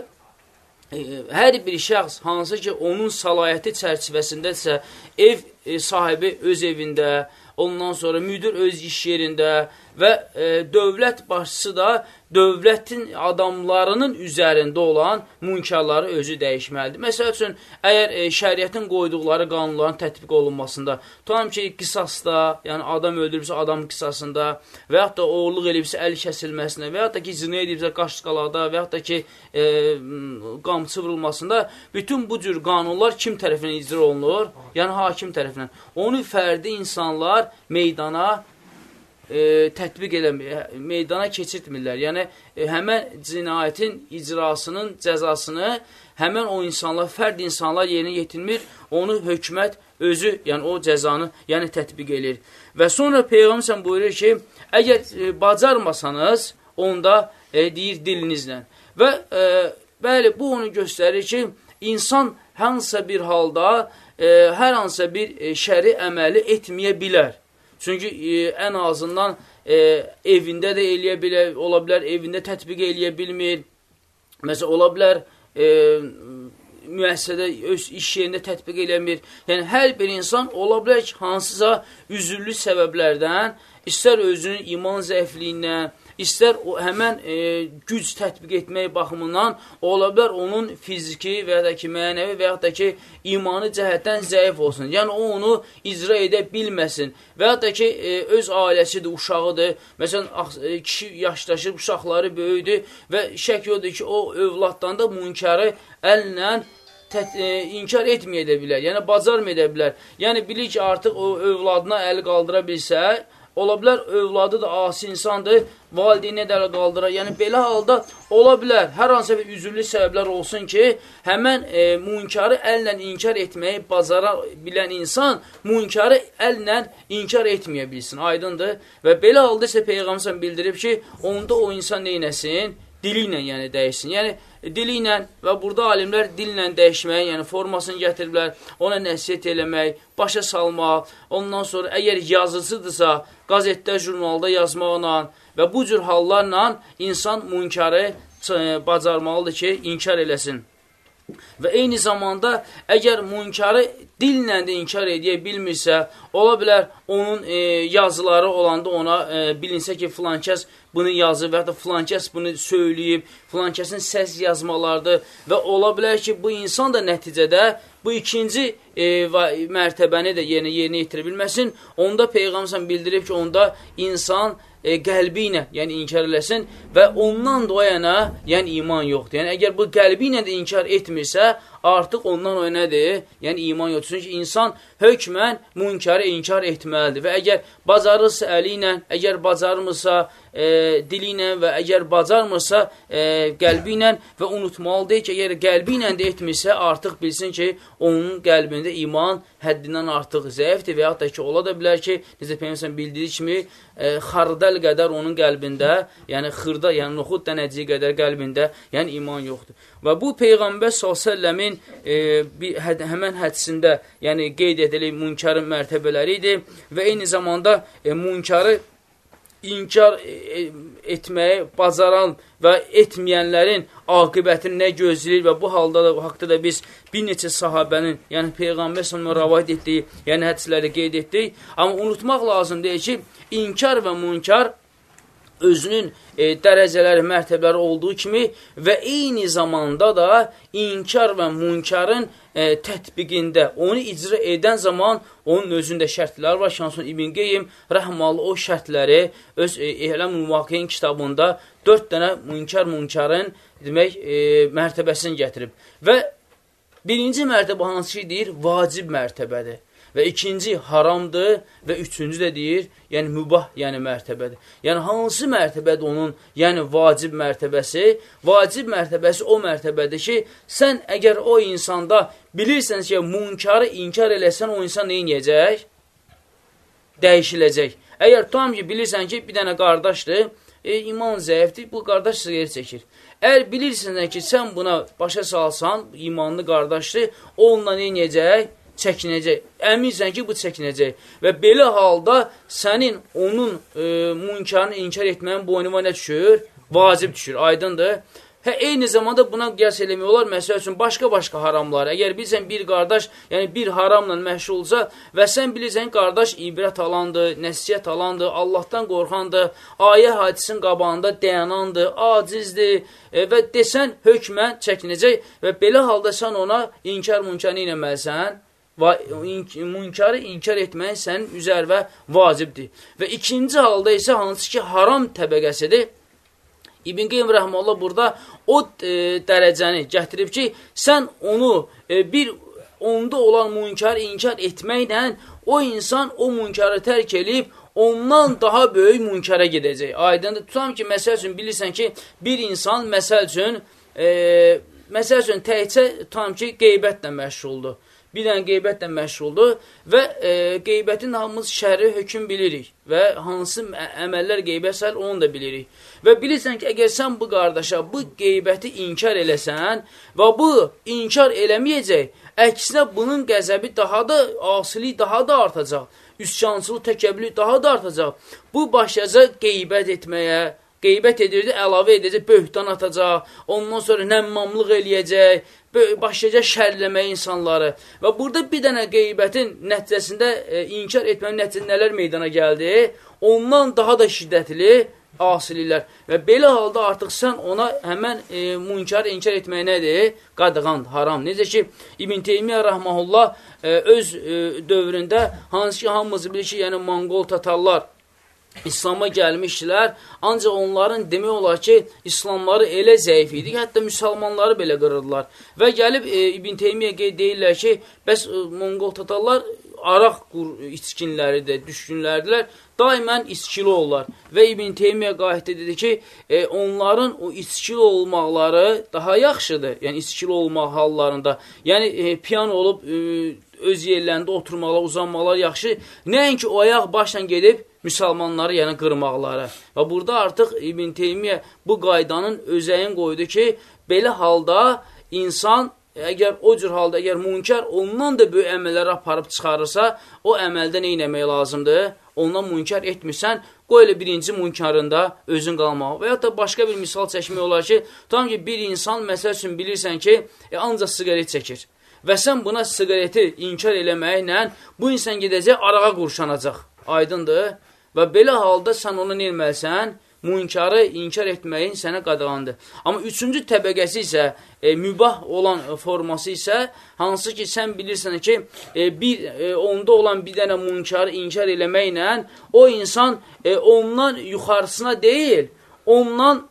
S1: hər bir şəxs hansı ki, onun salahiyyəti çərçivəsindədirsə, ev e, sahibi öz evində, ondan sonra müdir öz iş yerində, və e, dövlət başçısı da dövlətin adamlarının üzərində olan münkarları özü dəyişməlidir. Məsəl üçün, əgər e, şəriətin qoyduqları qanunların tətbiq olunmasında, tutam ki, qisasda, yəni adam öldürübsə adam qisasında və yaxud da oğurluq edibsə əl kəsilməsində və yaxud da ki, zinə edibsə qaş qalada və yaxud da ki, e, qamçı vurulmasında bütün bu cür qanunlar kim tərəfindən icra olunur? Yəni, hakim tərəfindən. Onu fərdi insanlar meydana e, tətbiq eləmir, meydana keçirtmirlər. Yəni, e, həmən cinayətin icrasının cəzasını həmən o insanlar, fərd insanlar yerinə yetirmir, onu hökumət özü, yəni o cəzanı, yəni tətbiq edir. Və sonra Peyğəmbər buyurur ki, əgər e, bacarmasanız, onda e, deyir dilinizlə. Və e, bəli, bu onu göstərir ki, insan hansısa bir halda, e, hər hansısa bir e, şəri əməli etməyə bilər. Çünki e, ən azından e, evində də eləyə bilər, ola bilər evində tətbiq eləyə bilmir. Məsələn, ola bilər e, müəssisədə öz iş yerində tətbiq eləmir. Yəni, hər bir insan ola bilər ki, hansısa üzürlü səbəblərdən, istər özünün iman zəifliyindən, istər o həmən e, güc tətbiq etmək baxımından ola bilər onun fiziki və ya da ki, mənəvi və ya da ki, imanı cəhətdən zəif olsun. Yəni, o onu icra edə bilməsin və ya da ki, e, öz ailəsidir, uşağıdır. Məsələn, e, kişi yaşdaşır, uşaqları böyüdür və şək yoxdur ki, o övladdan da münkarı əllə tət, e, inkar etməyə də bilər, yəni bacarmaya da bilər. Yəni bilir ki, artıq o övladına əl qaldıra bilsə, Ola bilər, övladı da asi insandır, valideyni də qaldırar. Yəni, belə halda ola bilər, hər hansı bir üzürlü səbəblər olsun ki, həmən e, munkarı əllə inkar etməyi bacara bilən insan munkarı əllə inkar etməyə bilsin, aydındır. Və belə halda isə Peyğəmbər bildirib ki, onda o insan neynəsin? Dili ilə yəni dəyişsin. Yəni, dili ilə və burada alimlər dillə dəyişməyi, yəni formasını gətiriblər, ona nəsiyyət eləmək, başa salmaq, ondan sonra əgər yazıcıdırsa, qazetdə, jurnalda yazmaqla və bu cür hallarla insan münkarı bacarmalıdır ki, inkar eləsin. Və eyni zamanda əgər münkarı dillə də inkar edə bilmirsə, ola bilər onun e, yazıları olanda ona e, bilinsə ki, filan kəs bunu yazıb və ya da filan kəs bunu söyləyib, filan kəsin səs yazmalardır və ola bilər ki, bu insan da nəticədə bu ikinci e, mərtəbəni də yerinə, yerinə yetirə bilməsin. Onda Peyğəmbər bildirib ki, onda insan e, qəlbi ilə, yəni inkar eləsin və ondan da o yana, yəni iman yoxdur. Yəni əgər bu qəlbi ilə də inkar etmirsə, artıq ondan o nədir? Yəni iman yoxdur. Çünki insan hökmən münkarı inkar etməlidir və əgər bacarırsa əli ilə, əgər bacarmırsa e, dili ilə və əgər bacarmırsa e, qəlbi ilə və unutmalıdır ki, əgər qəlbi ilə də etmirsə, artıq bilsin ki, onun qəlbində iman həddindən artıq zəifdir və yaxud da ki, ola da bilər ki, necə Peyyəmsən bildiyi kimi, e, xardəl qədər onun qəlbində, yəni xırda, yəni noxud dənəciyi qədər qəlbində, yəni iman yoxdur. Və bu Peyğəmbər s.ə.v-in e, həd, həmən hədisində, yəni qeyd edilir münkarın mərtəbələri idi və eyni zamanda e, münkarı inkar e, e, etməyi bacaran və etməyənlərin aqibətini nə gözləyir və bu halda da, haqda da biz bir neçə sahabənin, yəni Peyğəmbər s.ə.v rəvayət etdiyi, yəni hədisləri qeyd etdik. Amma unutmaq lazım deyil ki, inkar və münkar özünün e, dərəcələri, mərtəbələri olduğu kimi və eyni zamanda da inkar və münkarın e, tətbiqində onu icra edən zaman onun özündə şərtlər var. Şansun İbn Qeym rəhmalı o şərtləri öz e, Ehləm Müvaqiyin kitabında dörd dənə münkar münkarın demək e, mərtəbəsini gətirib. Və birinci mərtəbə hansı ki deyir? Vacib mərtəbədir və ikinci haramdır və üçüncü də deyir, yəni mübah, yəni mərtəbədir. Yəni hansı mərtəbədir onun, yəni vacib mərtəbəsi? Vacib mərtəbəsi o mərtəbədir ki, sən əgər o insanda bilirsən ki, munkarı inkar eləsən, o insan nə inəyəcək? Dəyişiləcək. Əgər tam ki, bilirsən ki, bir dənə qardaşdır, e, iman zəifdir, bu qardaş siqaret çəkir. Əgər bilirsən ki, sən buna başa salsan, imanlı qardaşdır, onunla nə inəyəcək? Çəkinəcək. Əminsən ki, bu çəkinəcək. Və belə halda sənin onun e, münkarını inkar etməyin boynuma nə düşür? Vacib düşür, aydındır. Hə, eyni zamanda buna qiyas eləmək olar, məsəl üçün, başqa-başqa haramlar. Əgər bilsən bir qardaş, yəni bir haramla məşğul olsa və sən bilirsən, qardaş ibrət alandır, nəsiyyət alandır, Allahdan qorxandır, ayə hadisin qabağında dayanandır, acizdir e, və desən, hökmən çəkinəcək və belə halda sən ona inkar-münkarını eləməlisən, münkarı inkar etmək sənin üzərvə vacibdir. Və ikinci halda isə hansı ki, haram təbəqəsidir. İbn Qeym Rəhməllah burada o e, dərəcəni gətirib ki, sən onu e, bir onda olan münkarı inkar etməklə o insan o münkarı tərk eləyib ondan daha böyük münkara gedəcək. Aydındır. Tutam ki, məsəl üçün bilirsən ki, bir insan məsəl üçün e, məsəl üçün təkcə tam ki, qeybətlə məşğuldur bir dənə qeybətlə məşğuldur və e, qeybətin hamımız şəri hökm bilirik və hansı əməllər qeybət səhəl onu da bilirik. Və bilirsən ki, əgər sən bu qardaşa bu qeybəti inkar eləsən və bu inkar eləməyəcək, əksinə bunun qəzəbi daha da, asilik daha da artacaq, üsyançılıq, təkəbbülü daha da artacaq. Bu başlayacaq qeybət etməyə, qeybət edirdi, əlavə edəcək, böhtan atacaq, ondan sonra nəmmamlıq eləyəcək, başlayacaq şərləməyə insanları. Və burada bir dənə qeybətin nəticəsində e, inkar etmənin nəticəsində nələr meydana gəldi? Ondan daha da şiddətli asiliklər. Və belə halda artıq sən ona həmən e, münkar inkar etmək nədir? Qadğan, haram. Necə ki, İbn Teymiyyə Rəhməhullah e, öz e, dövründə hansı ki, hamımız bilir ki, yəni Monqol tatarlar İslam'a gəlmişdilər, ancaq onların demək olar ki, İslamları elə zəif idi ki, hətta müsəlmanları belə qırırdılar. Və gəlib e, İbn Teymiyyə qeyd deyirlər ki, bəs e, Monqol tatarlar araq içkinləridir, düşkünlərdilər, daimən içkili olurlar. Və İbn Teymiyyə qayətdə dedi ki, e, onların o içkili olmaqları daha yaxşıdır, yəni içkili olmaq hallarında. Yəni, e, piyan olub, e, öz yerlərində oturmaqlar, uzanmaqlar yaxşı. Nəinki o ayaq başla gedib, müsəlmanları, yəni qırmaqları. Və burada artıq İbn Teymiyyə bu qaydanın özəyin qoydu ki, belə halda insan əgər o cür halda, əgər münkər ondan da böyük əməlləri aparıb çıxarırsa, o əməldə nə eləmək lazımdır? Ondan münkər etmirsən, qoy elə birinci münkarında özün qalmaq. Və ya da başqa bir misal çəkmək olar ki, tam ki, bir insan, məsəl üçün bilirsən ki, e, ancaq siqaret çəkir. Və sən buna siqareti inkar eləməklə bu insan gedəcək, arağa qurşanacaq. Aydındır? Və belə halda sən onu neyməlisən? Münkarı inkar etməyin sənə qadağandır. Amma üçüncü təbəqəsi isə, e, mübah olan forması isə, hansı ki, sən bilirsən ki, e, bir, e, onda olan bir dənə münkarı inkar eləməklə o insan e, ondan yuxarısına deyil, ondan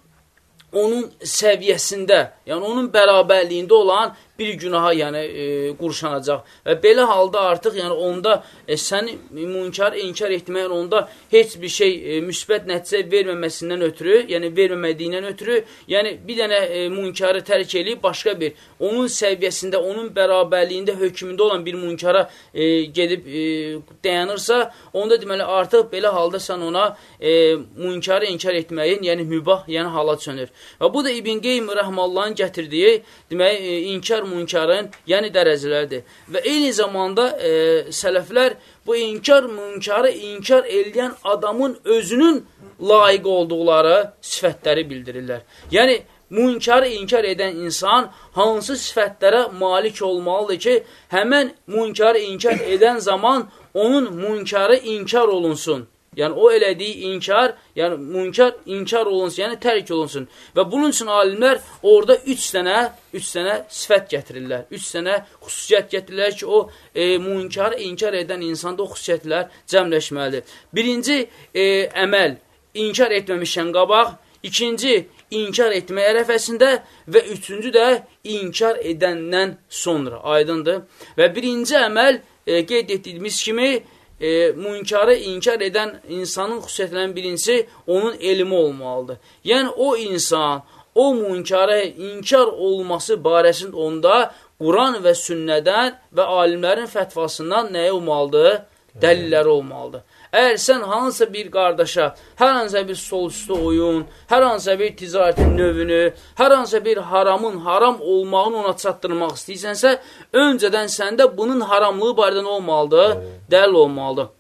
S1: onun səviyyəsində, yəni onun bərabərliyində olan bir günaha yəni e, qurşanacaq. Və belə halda artıq yəni onda e, səni münkar inkar etməyin onda heç bir şey e, müsbət nəticə verməməsindən ötürü, yəni verməmədiyindən ötürü, yəni bir dənə e, münkarı tərk eləyib başqa bir onun səviyyəsində, onun bərabərliyində hökmündə olan bir münkara e, gedib e, dayanırsa, onda deməli artıq belə halda sən ona e, münkarı inkar etməyin, yəni mübah, yəni hala çönür. Və bu da İbn Qeym rəhmallahın gətirdiyi deməli e, inkar münkarın, yəni dərəcələrdir. Və eyni zamanda e, sələflər bu inkar münkarı inkar eləyən adamın özünün layiq olduqları sifətləri bildirirlər. Yəni, münkarı inkar edən insan hansı sifətlərə malik olmalıdır ki, həmən münkarı inkar edən zaman onun münkarı inkar olunsun. Yəni, o elədiyi inkar, yəni münkar inkar olunsun, yəni tərk olunsun. Və bunun üçün alimlər orada üç dənə, üç dənə sifət gətirirlər. Üç dənə xüsusiyyət gətirirlər ki, o e, münkarı inkar edən insanda o xüsusiyyətlər cəmləşməlidir. Birinci e, əməl, inkar etməmişən qabaq. İkinci, inkar etmə ərəfəsində və üçüncü də inkar edəndən sonra, aydındır. Və birinci əməl, e, qeyd etdiyimiz kimi, e, münkarı inkar edən insanın xüsusiyyətlərindən birincisi onun elmi olmalıdır. Yəni, o insan, o münkarı inkar olması barəsində onda Quran və sünnədən və alimlərin fətvasından nəyə olmalıdır? Dəlilləri olmalıdır. Əgər sən hansısa bir qardaşa, hər hansısa bir sol üstü oyun, hər hansısa bir ticarətin növünü, hər hansısa bir haramın haram olmağını ona çatdırmaq istəyirsənsə, öncədən səndə bunun haramlığı barədən olmalıdır, dəlil olmalıdır.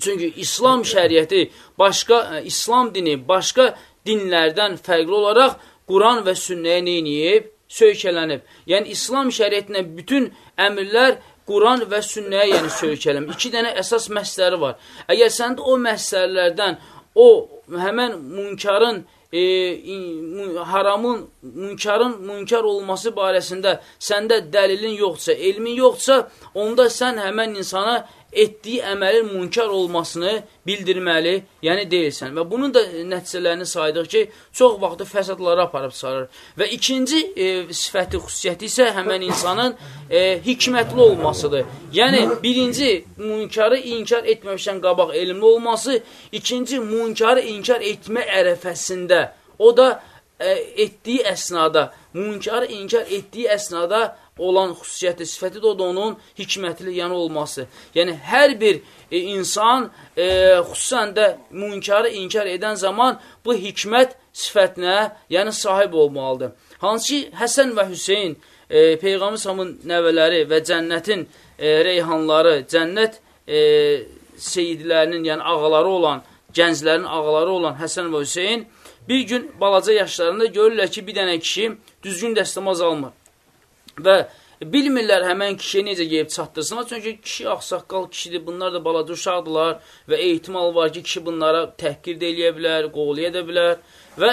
S1: Çünki İslam şəriəti, başqa ə, İslam dini, başqa dinlərdən fərqli olaraq Quran və sünnəyə neyniyib? Söykələnib. Yəni, İslam şəriətinə bütün əmirlər Quran və sünnəyə yəni söykələm. İki dənə əsas məsləri var. Əgər səndə o məsələlərdən o həmən münkarın e, haramın, münkarın münkar olması barəsində səndə dəlilin yoxsa, elmin yoxsa, onda sən həmən insana etdiyi əməlin münkar olmasını bildirməli, yəni deyilsən. Və bunun da nəticələrini saydıq ki, çox vaxtı fəsadlara aparıb çıxarır. Və ikinci e, sifəti, xüsusiyyəti isə həmən insanın e, hikmətli olmasıdır. Yəni, birinci, münkarı inkar etməmişdən qabaq elmli olması, ikinci, münkarı inkar etmə ərəfəsində, o da e, etdiyi əsnada, münkarı inkar etdiyi əsnada olan xüsusiyyəti, sifəti də onun hikmətli yanı olması. Yəni, hər bir e, insan, e, xüsusən də münkarı inkar edən zaman bu hikmət sifətinə, yəni sahib olmalıdır. Hansı ki, Həsən və Hüseyin, e, Peyğəmbər Samın nəvələri və cənnətin e, reyhanları, cənnət e, seyidlərinin, yəni ağaları olan, gənclərin ağaları olan Həsən və Hüseyin bir gün balaca yaşlarında görürlər ki, bir dənə kişi düzgün dəstəmaz almır və bilmirlər həmən kişiyə necə yeyib çatdırsınlar. Çünki kişi ağsaqqal kişidir, bunlar da balaca uşaqdılar və ehtimal var ki, kişi bunlara təhqir də eləyə bilər, qovlaya da bilər. Və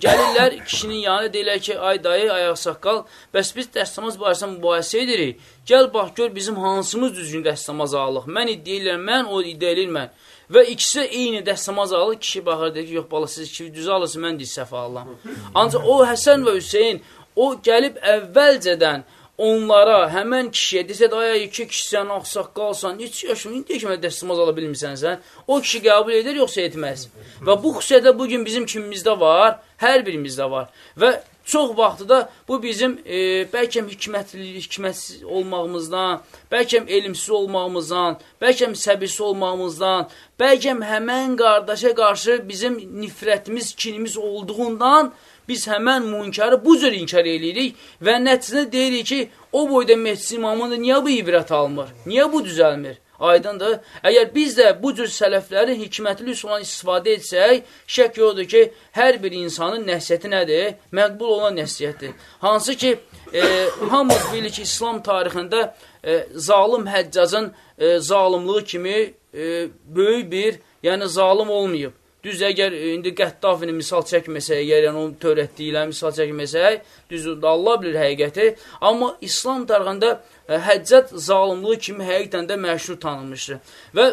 S1: gəlirlər kişinin yanına deyirlər ki, ay dayı, ay ağsaqqal, bəs biz dəstəmaz barəsində mübahisə edirik. Gəl bax, gör bizim hansımız düzgün dəstəmaz alıq. Mən iddia edirəm, mən, o iddia edir mən. Və ikisi eyni dəstəmaz alır, kişi baxır, deyir ki, yox, bala, siz iki düz alırsın, mən deyir, səhv alıram. Ancaq o Həsən və Hüseyin, o gəlib əvvəlcədən onlara, həmən kişiyə desə də, ay, iki kişisən, ağsaqqalsan, heç yaşın, indi ki, dəstəmaz ala bilmirsən sən, o kişi qəbul edir, yoxsa etməz. Və bu xüsusiyyətə bugün bizim kimimizdə var, hər birimizdə var. Və çox vaxtı da bu bizim e, bəlkə hikmətli, hikmətsiz olmağımızdan, bəlkə elmsiz olmağımızdan, bəlkə səbirsiz olmağımızdan, bəlkə həmən qardaşa qarşı bizim nifrətimiz, kinimiz olduğundan biz həmən münkarı bu cür inkar eləyirik və nəticədə deyirik ki, o boyda məhsis imamında niyə bu ibrət almır? Niyə bu düzəlmir? Aydındır. Əgər biz də bu cür sələflərin hikmətli üsulundan istifadə etsək, şək yoxdur ki, hər bir insanın nəsiyyəti nədir? Məqbul olan nəsiyyətdir. Hansı ki, e, hamımız bilir ki, İslam tarixində e, zalim həccacın e, zalimlığı kimi e, böyük bir, yəni zalim olmayıb. Düz əgər e, indi Qəddafini misal çəkməsək, əgər yəni onun törətdiyi ilə misal çəkməsək, düz Allah bilir həqiqəti. Amma İslam tarixində e, Həccət zalimliyi kimi həqiqətən də məşhur tanınmışdır. Və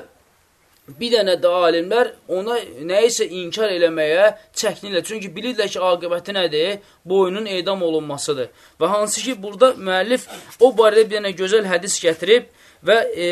S1: bir dənə də alimlər ona nəyisə inkar eləməyə çəkinirlər. Çünki bilirlər ki, aqibəti nədir? Boynun edam olunmasıdır. Və hansı ki, burada müəllif o barədə bir dənə gözəl hədis gətirib və e,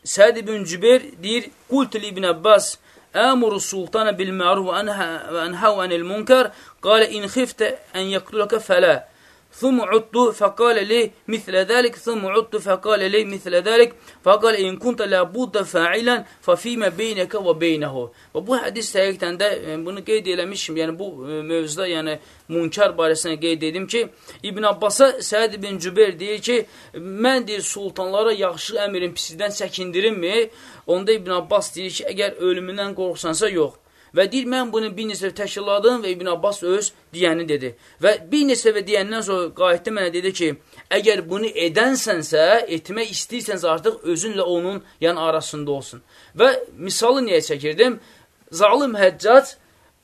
S1: Səd ibn Cübeyr deyir, Qultul ibn Abbas, آمر السلطان بالمعروف وأنهى عن المنكر. قال إن خفت أن يقتلك فلا. Summa uddu fəqalə li mislə dəlik, summa uddu fəqalə li mislə dəlik, fəqalə in kunta la budda fa'ilən fafimə beynəkə və beynəhu. Və bu hədis həqiqətən də e, bunu qeyd eləmişim, yəni bu e, mövzuda, yəni münkar barəsində qeyd edim ki, İbn Abbasa Səid ibn Cübeyr deyir ki, mən deyir sultanlara yaxşı əmirin pislikdən çəkindirinmi? Onda İbn Abbas deyir ki, əgər ölümündən qorxsansa yox. Və deyir, mən bunu bir neçə təşkiladım və İbn Abbas öz deyəni dedi. Və bir neçə və deyəndən sonra qayıtdı mənə dedi ki, əgər bunu edənsənsə, etmək istəyirsənsə artıq özünlə onun yan arasında olsun. Və misalı niyə çəkirdim? Zalim həccac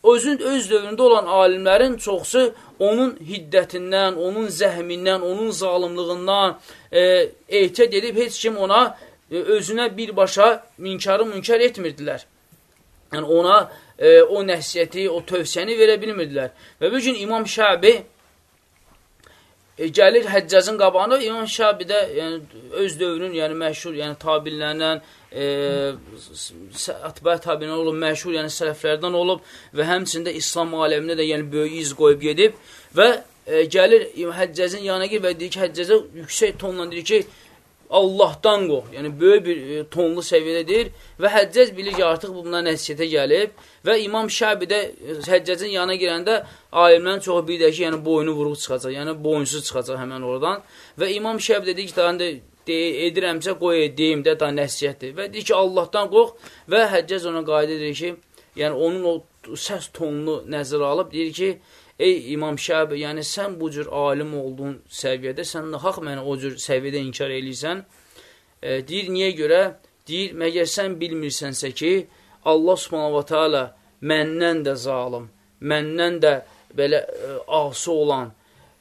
S1: özün öz dövründə olan alimlərin çoxsu onun hiddətindən, onun zəhmindən, onun zalımlığından e, ehtiyat edib heç kim ona e, özünə birbaşa minkarı münkar etmirdilər. Yəni ona e, o nəsiyyəti, o tövsiyəni verə bilmirdilər. Və bu gün İmam Şabi e, gəlir Həccacın qabağına, İmam Şabi də yəni, öz dövrünün yəni, məşhur yəni, tabillərindən, e, atbə tabindən olub, məşhur yəni, sələflərdən olub və həmçində İslam aləmində də yəni, böyük iz qoyub gedib və e, gəlir Həccacın yanına gir və deyir ki, Həccacə yüksək tonla deyir ki, Allahdan qorx. Yəni, böyük bir e, tonlu səviyyədədir və Həccəc bilir ki, artıq bundan nəsiyyətə gəlib və İmam Şəbi də e, Həccəcin yanına girəndə alimlərin çoxu bir də ki, yəni boynu vuruq çıxacaq, yəni boynsuz çıxacaq həmən oradan və İmam Şəbi dedi ki, de, edirəmsə qoy edeyim də, da nəsiyyətdir və deyir ki, Allahdan qorx və Həccəc ona qayda edir ki, yəni onun o səs tonunu nəzərə alıb, deyir ki, Ey İmam Şəbi, yəni sən bu cür alim olduğun səviyyədə, sən naxaq mənə o cür səviyyədə inkar eləyirsən. E, deyir, niyə görə? Deyir, məgər sən bilmirsənsə ki, Allah subhanahu wa ta'ala məndən də zalim, məndən də belə e, asi olan,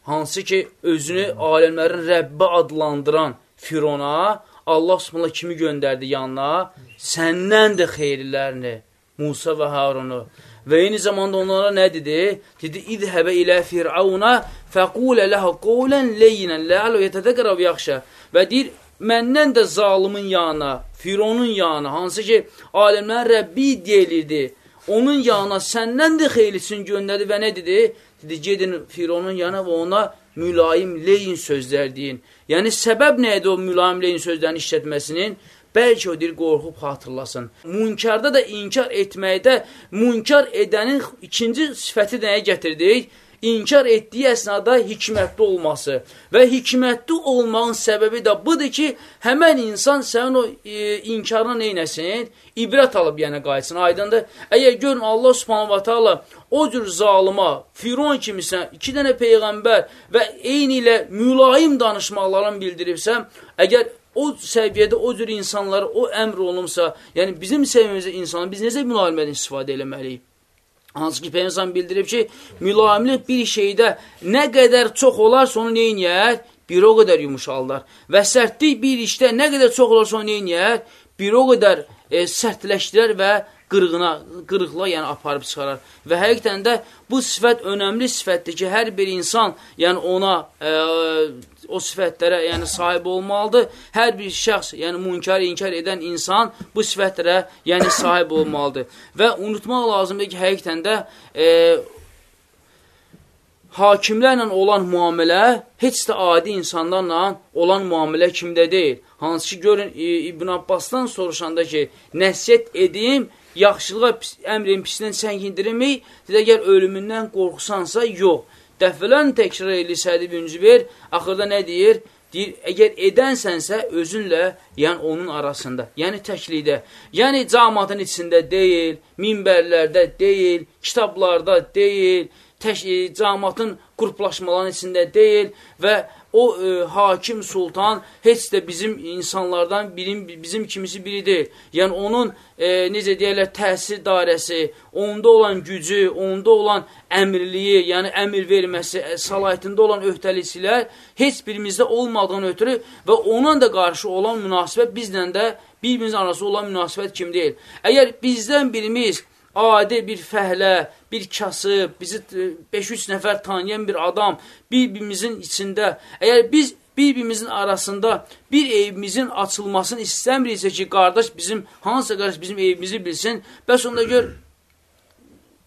S1: hansı ki, özünü aləmlərin Rəbbi adlandıran Firona, Allah subhanahu kimi göndərdi yanına, səndən də xeyirlərini, Musa və Harunu. Və eyni zamanda onlara nə dedi? Dedi, İzhəbə ilə fir'auna fəqulə ləhə qovlən leynən ləəl və yaxşə. Və deyir, məndən də zalimin yanına, Fironun yanına, hansı ki, alimlərin Rəbbi deyilirdi, onun yanına səndən də xeylisin göndərdi və nə dedi? Dedi, gedin Fironun yanına və ona mülayim leyin sözlər deyin. Yəni, səbəb nə idi o mülayim leyin sözlərini işlətməsinin? Bəlkə o deyir, qorxub xatırlasın. Münkarda da inkar etməkdə, münkar edənin ikinci sifəti nəyə gətirdik? inkar etdiyi əsnada hikmətli olması və hikmətli olmağın səbəbi də budur ki, həmən insan sənin o e, inkarına neynəsin? İbrət alıb yəni qayıtsın. Aydındır. Əgər görün Allah subhanahu wa ta'ala o cür zalıma, Firon kimisən, iki dənə peyğəmbər və eyni ilə mülayim danışmaqlarını bildiribsə, əgər o səviyyədə o cür insanlara o əmr olunsa, yəni bizim sevimizdə insanlar biz necə mülayimlərdən istifadə eləməliyik? Hansı ki, Peyyəmsən bildirib ki, mülayimlik bir şeydə nə qədər çox olarsa onu neynəyər? Bir o qədər yumuşallar. Və sərtlik bir işdə nə qədər çox olarsa onu neynəyər? Bir o qədər e, sərtləşdirər və qırğına, qırıqla yəni aparıb çıxarar. Və həqiqətən də bu sifət önəmli sifətdir ki, hər bir insan yəni ona e, o sifətlərə yəni sahib olmalıdır. Hər bir şəxs, yəni münkar, inkar edən insan bu sifətlərə yəni sahib olmalıdır. Və unutmaq lazımdır ki, həqiqətən də e, hakimlərlə olan müamilə heç də adi insanlarla olan müamilə kimdə deyil. Hansı ki, görün, İbn Abbasdan soruşanda ki, nəsiyyət edim, yaxşılığa pis, əmrin pisdən çəngindirmi, əgər ölümündən qorxusansa, yox. Dəfələn təkrar edir Sədi bin Cübeyr, axırda nə deyir? Deyir, əgər edənsənsə özünlə, yəni onun arasında, yəni təklikdə, yəni camatın içində deyil, minbərlərdə deyil, kitablarda deyil, tək, e, camatın qruplaşmaların içində deyil və o e, hakim sultan heç də bizim insanlardan birim, bizim kimisi biri deyil. Yəni onun e, necə deyərlər təsir dairəsi, onda olan gücü, onda olan əmirliyi, yəni əmir verməsi, e, salahiyyətində olan öhdəlikçilər heç birimizdə olmadığını ötürü və ona da qarşı olan münasibət bizlə də bir-birimizin arası olan münasibət kim deyil. Əgər bizdən birimiz adi bir fəhlə, bir kasıb, bizi 5-3 nəfər tanıyan bir adam bir-birimizin içində, əgər biz bir-birimizin arasında bir evimizin açılmasını istəmiriksə ki, qardaş bizim, hansısa qardaş bizim evimizi bilsin, bəs onda gör,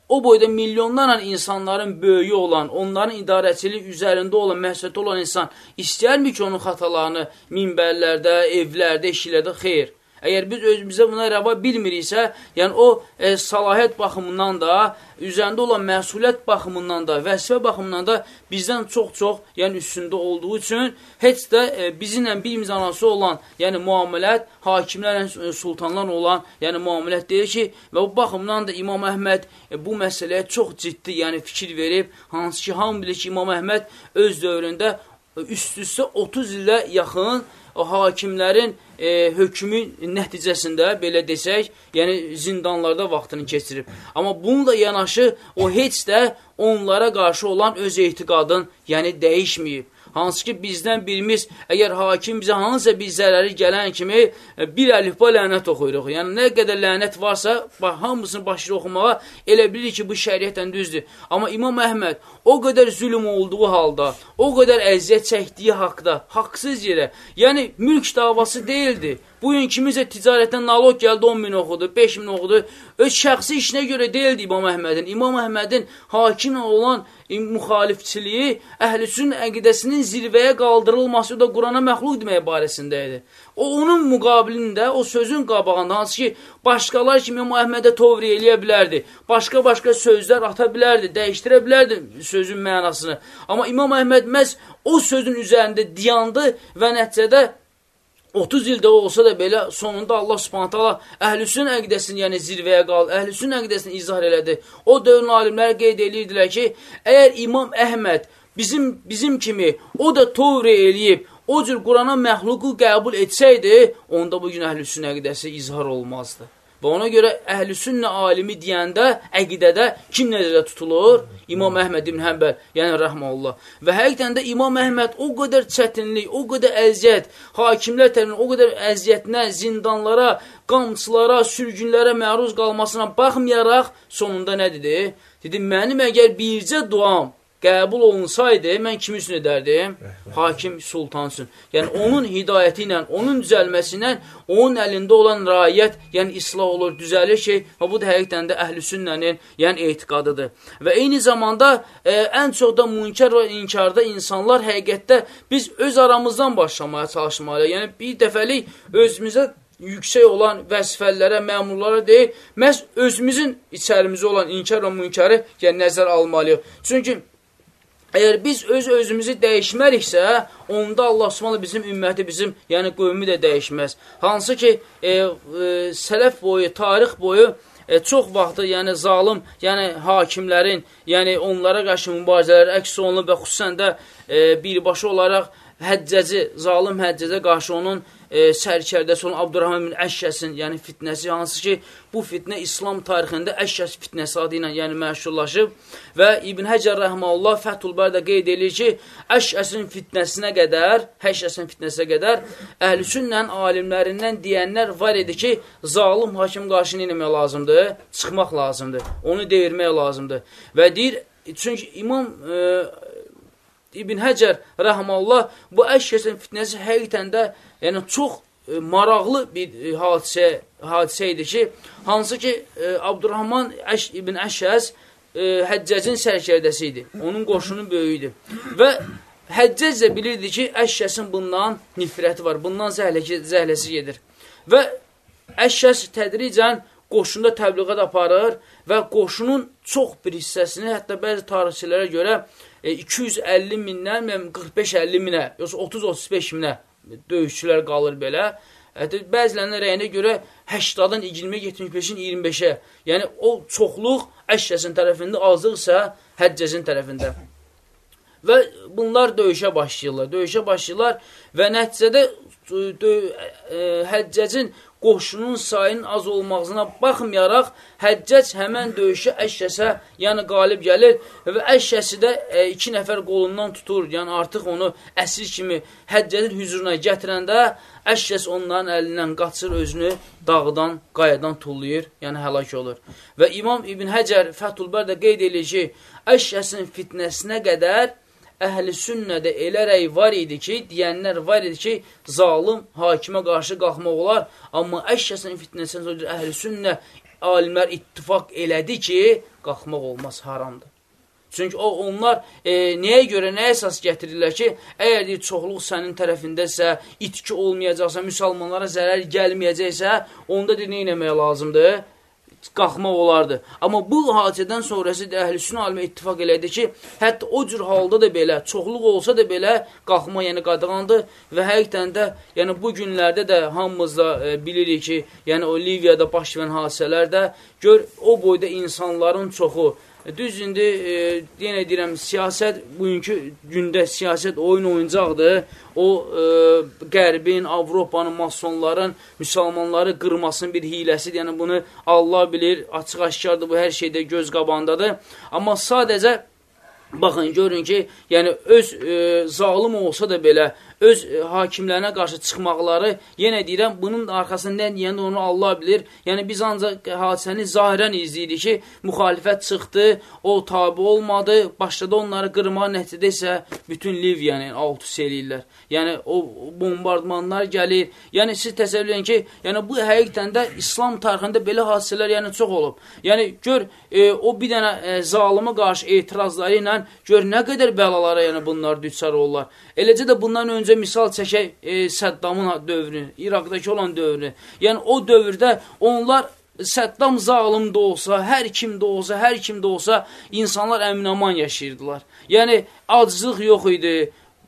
S1: o boyda milyonlarla insanların böyüyü olan, onların idarəçilik üzərində olan, məhsəti olan insan istəyərmi ki, onun xatalarını minbərlərdə, evlərdə, işlərdə xeyr. Əgər biz özümüzə buna rəva bilmiriksə, yəni o e, salahiyyət baxımından da, üzərində olan məsuliyyət baxımından da, vəzifə baxımından da bizdən çox-çox yəni üstündə olduğu üçün heç də e, bizimlə birimiz anası olan, yəni muamilət, hakimlərlə, e, sultanlarla olan, yəni muamilət deyir ki, və bu baxımdan da İmam Əhməd e, bu məsələyə çox ciddi yəni fikir verib, hansı ki, hamı bilir ki, İmam Əhməd öz dövründə e, üst-üstə 30 ilə yaxın o hakimlərin e, hökmü nəticəsində, belə desək, yəni zindanlarda vaxtını keçirib. Amma bununla yanaşı o heç də onlara qarşı olan öz etiqadın, yəni dəyişməyib. Hansı ki, bizdən birimiz, əgər hakim bizə hansısa bir zərəri gələn kimi e, bir əlifba lənət oxuyuruq. Yəni, nə qədər lənət varsa, hamısını başlayır oxumağa, elə bilir ki, bu şəriyyətən düzdür. Amma İmam Əhməd o qədər zülüm olduğu halda, o qədər əziyyət çəkdiyi haqda, haqsız yerə, yəni mülk davası deyildi. Bu gün kimizə ticarətdən nalog gəldi 10 min oxudu, 5 min oxudu. Öz şəxsi işinə görə deyildi İmam Əhmədin. İmam Əhmədin hakimlə olan müxalifçiliyi əhlüsün əqidəsinin zirvəyə qaldırılması da Qurana məxluq demək barəsində idi. O, onun müqabilində, o sözün qabağında, hansı ki, başqalar kimi İmam Əhmədə tovri eləyə bilərdi. Başqa-başqa sözlər ata bilərdi, dəyişdirə bilərdi sözün mənasını. Amma İmam Əhməd məhz o sözün üzərində diyandı və nəticədə 30 ildə olsa da belə sonunda Allah Subhanahu taala əhlüsün əqidəsini, yəni zirvəyə qaldı. Əhlüsün əqidəsini izah elədi. O dövrün alimləri qeyd edirdilər ki, əgər İmam Əhməd bizim bizim kimi o da tovri eləyib, o cür Qurana məxluqu qəbul etsəydi, onda bu gün əhlüsün əqidəsi izhar olmazdı. Və ona görə əhl-i sünnə alimi deyəndə əqidədə kim nəzərdə tutulur? İmam Əhməd ibn Həmbəl, yəni rəhməllah. Və həqiqətən də İmam Əhməd o qədər çətinlik, o qədər əziyyət, hakimlər tərəfindən o qədər əziyyətinə, zindanlara, qamçılara, sürgünlərə məruz qalmasına baxmayaraq sonunda nə dedi? Dedi, mənim əgər bircə duam qəbul olunsaydı, mən kimi üçün edərdim? Hakim sultan üçün. Yəni, onun hidayəti ilə, onun düzəlməsi onun əlində olan rayət, yəni islah olur, düzəlir şey və bu da həqiqdən də əhl-i sünnənin, yəni etiqadıdır. Və eyni zamanda e, ən çox da münkər və inkarda insanlar həqiqətdə biz öz aramızdan başlamaya çalışmalıyıq. Yəni, bir dəfəlik özümüzə yüksək olan vəzifələrə, məmurlara deyil, məhz özümüzün içərimizdə olan inkar və münkarı yəni, nəzər almalıyıq. Çünki Əgər biz öz özümüzü dəyişməriksə, onda Allah Subhanahu bizim ümməti, bizim, yəni qövmü də dəyişməz. Hansı ki, e, e, sələf boyu, tarix boyu e, çox vaxtı, yəni zalım, yəni hakimlərin, yəni onlara qarşı mübarizələr əks olunub və xüsusən də e, birbaşa olaraq həccəci, zalim həccəcə qarşı onun e, sərkərdəsi olan Abdurrahman bin Əşşəsin, yəni fitnəsi, hansı ki, bu fitnə İslam tarixində Əşşəs fitnəsi adı ilə yəni məşhurlaşıb və İbn Həcər Rəhməllah Fəthul Bərdə qeyd edir ki, Əşşəsin fitnəsinə qədər, Həşşəsin fitnəsinə qədər əhlüsünnlə alimlərindən deyənlər var idi ki, zalim hakim qarşı eləmək lazımdır, çıxmaq lazımdır, onu devirmək lazımdır və deyir, çünki İmam e, İbn Həcər rəhməllah bu əşkəsin fitnəsi həqiqətən də yəni çox e, maraqlı bir e, hadisə hadisə idi ki, hansı ki e, Abdurrahman Əş ibn Əşəz e, Həccəcin sərkərdəsi idi. Onun qoşunu böyüydü. Və Həccəc də bilirdi ki, Əşkəsin bundan nifrəti var, bundan zəhləsi, zəhləsi gedir. Və Əşkəs tədricən qoşunda təbliğat aparır və qoşunun çox bir hissəsini, hətta bəzi tarixçilərə görə e, 250 mindən 45-50 minə, yoxsa 30-35 minə döyüşçülər qalır belə. Hətta bəzilərinin rəyinə görə 80-dan 20-yə, 75-in 25-ə. Yəni o çoxluq əşyəsin tərəfində, azlıq isə həccəzin tərəfində. Və bunlar döyüşə başlayırlar, döyüşə başlayırlar və nəticədə e, həccəcin qoşunun sayının az olmağına baxmayaraq, Həccac həmən döyüşə əşyəsə, yəni qalib gəlir və əşyəsi də e, iki nəfər qolundan tutur, yəni artıq onu əsir kimi Həccacın hüzuruna gətirəndə əşyəs onların əlindən qaçır, özünü dağdan, qayadan tullayır, yəni həlak olur. Və İmam İbn Həcər Fəthulbər də qeyd edir ki, əşyəsin fitnəsinə qədər əhl-i sünnədə elə rəy var idi ki, deyənlər var idi ki, zalim hakimə qarşı qalxmaq olar, amma əşyəsin fitnəsindən sonra əhl-i sünnə alimlər ittifak elədi ki, qalxmaq olmaz, haramdır. Çünki o onlar e, nəyə görə, nə əsas gətirirlər ki, əgər deyir, çoxluq sənin tərəfindəsə, itki olmayacaqsa, müsəlmanlara zərər gəlməyəcəksə, onda deyir, nə eləmək lazımdır? Qalxmaq olardı. Amma bu hadisədən sonrası da əhlüsünə alimə ittifak elədi ki, hətta o cür halda da belə, çoxluq olsa da belə qalxma yəni qadağandır və həqiqətən də yəni bu günlərdə də hamımız da e, bilirik ki, yəni o Liviyada baş verən hadisələrdə gör o boyda insanların çoxu düz indi, e, yenə deyirəm, siyasət, bugünkü gündə siyasət oyun oyuncaqdır. O, e, qərbin, Avropanın, masonların, müsəlmanları qırmasının bir hiləsidir. Yəni, bunu Allah bilir, açıq-aşkardır, bu hər şeydə göz qabandadır. Amma sadəcə, baxın, görün ki, yəni, öz e, zalim olsa da belə, öz e, hakimlərinə qarşı çıxmaqları, yenə deyirəm, bunun arxasında nə deyəndə onu Allah bilir. Yəni, biz ancaq hadisəni zahirən izləyirik ki, müxalifət çıxdı, o tabi olmadı, başladı onları qırmağa nəticədə isə bütün Liviyanı alt üst eləyirlər. Yəni, o bombardmanlar gəlir. Yəni, siz təsəvvür edin ki, yəni, bu həqiqətən də İslam tarixində belə hadisələr yəni, çox olub. Yəni, gör, e, o bir dənə e, zalimə qarşı etirazları ilə gör nə qədər bəlalara yəni, bunlar düçar olurlar. Eləcə də bundan öncə misal çəkək e, Səddamın dövrünü, İraqdakı olan dövrünü. Yəni o dövrdə onlar Səddam zalim də olsa, hər kim də olsa, hər kim də olsa insanlar əminaman yaşayırdılar. Yəni aclıq yox idi,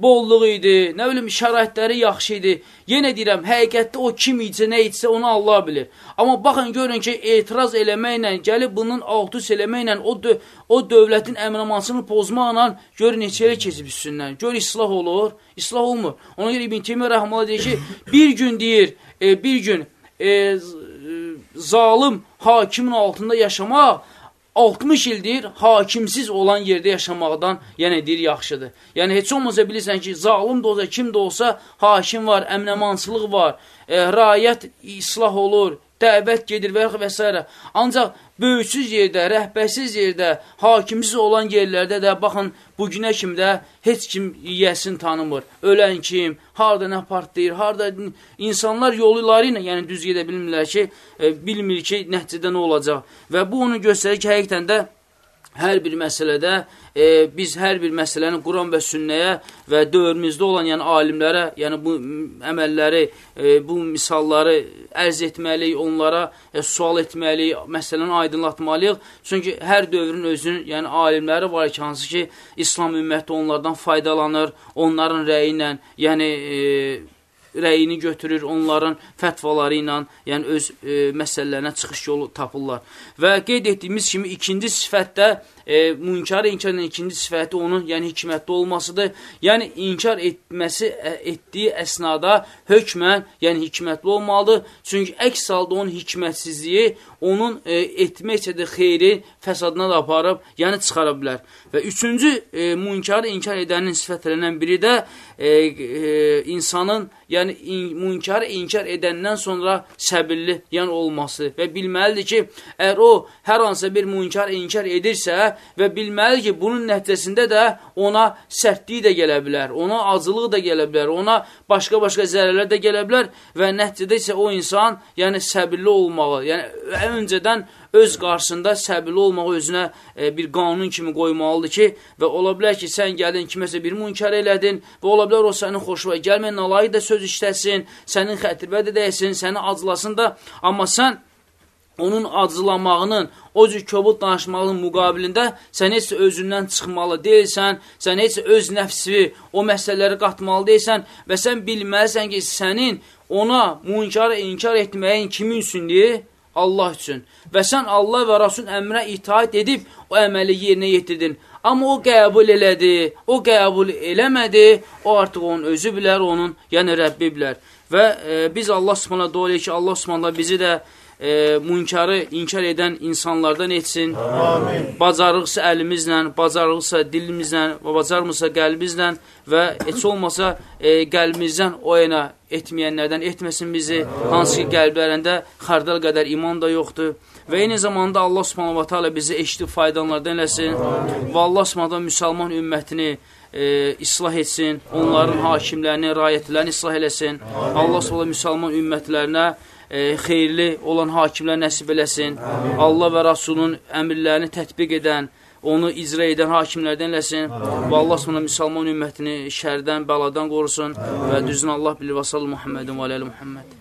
S1: bolluq idi, nə bilim, şəraitləri yaxşı idi. Yenə deyirəm, həqiqətdə o kim idisə, nə idisə, onu Allah bilir. Amma baxın, görün ki, etiraz eləməklə, gəlib bunun alt-üst eləməklə, o, dö o dövlətin əmramansını pozmaqla, gör neçə elə keçib üstündən. Gör, islah olur, islah olmur. Ona görə İbn Teymiyyə Rəhmələ deyir ki, bir gün deyir, e, bir gün e, zalim hakimin altında yaşamaq, 60 ildir hakimsiz olan yerdə yaşamaqdan, yəni deyir, yaxşıdır. Yəni, heç olmasa bilirsən ki, zalim də olsa, kim də olsa, hakim var, əmnəmansılıq var, e, rayət islah olur, dəvət gedir və, və s. Ancaq böyüksüz yerdə, rəhbərsiz yerdə, hakimsiz olan yerlərdə də, baxın, bugünə kimi də heç kim yiyəsin tanımır. Ölən kim, harada nə partlayır, harada insanlar yolları ilə, yəni düz gedə bilmirlər ki, e, bilmir ki, nəticədə nə olacaq. Və bu onu göstərir ki, həqiqətən də hər bir məsələdə e, biz hər bir məsələni Quran və sünnəyə və dövrümüzdə olan yəni alimlərə, yəni bu əməlləri, e, bu misalları ərz etməliyik, onlara e, sual etməliyik, məsələni aydınlatmalıyıq. Çünki hər dövrün özünün yəni alimləri var ki, hansı ki, İslam ümməti onlardan faydalanır, onların rəyi ilə, yəni e, rəyini götürür, onların fətvaları ilə, yəni öz e, məsələlərinə çıxış yolu tapırlar. Və qeyd etdiyimiz kimi ikinci sifətdə e, münkarı inkar edən ikinci sifəti onun, yəni hikmətli olmasıdır. Yəni, inkar etməsi, etdiyi əsnada hökmən, yəni hikmətli olmalıdır. Çünki əks halda onun hikmətsizliyi onun e, etməkcə də xeyri fəsadına da aparıb, yəni çıxara bilər. Və üçüncü e, münkarı inkar edənin sifətlərindən biri də e, e, insanın, yəni in, münkarı inkar edəndən sonra səbirli, yəni olması və bilməlidir ki, əgər o hər hansısa bir münkar inkar edirsə, və bilməli ki, bunun nəticəsində də ona sərtliyi də gələ bilər, ona acılıq da gələ bilər, ona başqa-başqa zərərlər də gələ bilər və nəticədə isə o insan, yəni səbirli olmağı, yəni öncədən öz qarşısında səbirli olmağı özünə e, bir qanun kimi qoymalıdır ki, və ola bilər ki, sən gəldin kiməsə bir münkar elədin və ola bilər o sənin xoşuna gəlməyən nalayı da söz işləsin, sənin xətribə də dəysin, səni acılasın da, amma sən onun acılamağının, o cür kobud danışmağının müqabilində sən heç özündən çıxmalı deyilsən, sən heç öz nəfsi o məsələləri qatmalı deyilsən və sən bilməlisən ki, sənin ona münkarı inkar etməyin kimin üçündür? Allah üçün. Və sən Allah və Rasul əmrə itaat edib o əməli yerinə yetirdin. Amma o qəbul elədi, o qəbul eləmədi, o artıq onun özü bilər, onun, yəni Rəbbi bilər. Və e, biz Allah subhanahu dua ki, Allah subhanahu bizi də e, münkarı inkar edən insanlardan etsin. Amin. Bacarıqsa əlimizlə, bacarıqsa dilimizlə, bacarmırsa qəlbimizlə və heç olmasa e, qəlbimizdən o yana etməyənlərdən etməsin bizi. Amin. Hansı ki, qəlblərində xardal qədər iman da yoxdur. Və eyni zamanda Allah subhanahu wa ta'ala bizi eşitib faydalanlardan eləsin. Amin. Və Allah subhanahu müsəlman ümmətini e, islah etsin, onların hakimlərini, rayətlərini islah eləsin. Amin. Allah subhanahu müsəlman ümmətlərinə e, xeyirli olan hakimlər nəsib eləsin. Amin. Allah və Rasulun əmirlərini tətbiq edən, onu icra edən hakimlərdən eləsin. Və Allah sonra müsəlman ümmətini şərdən, bəladan qorusun. Amin. Və düzün Allah bilir və sallı Muhammedin və aləli Muhammed.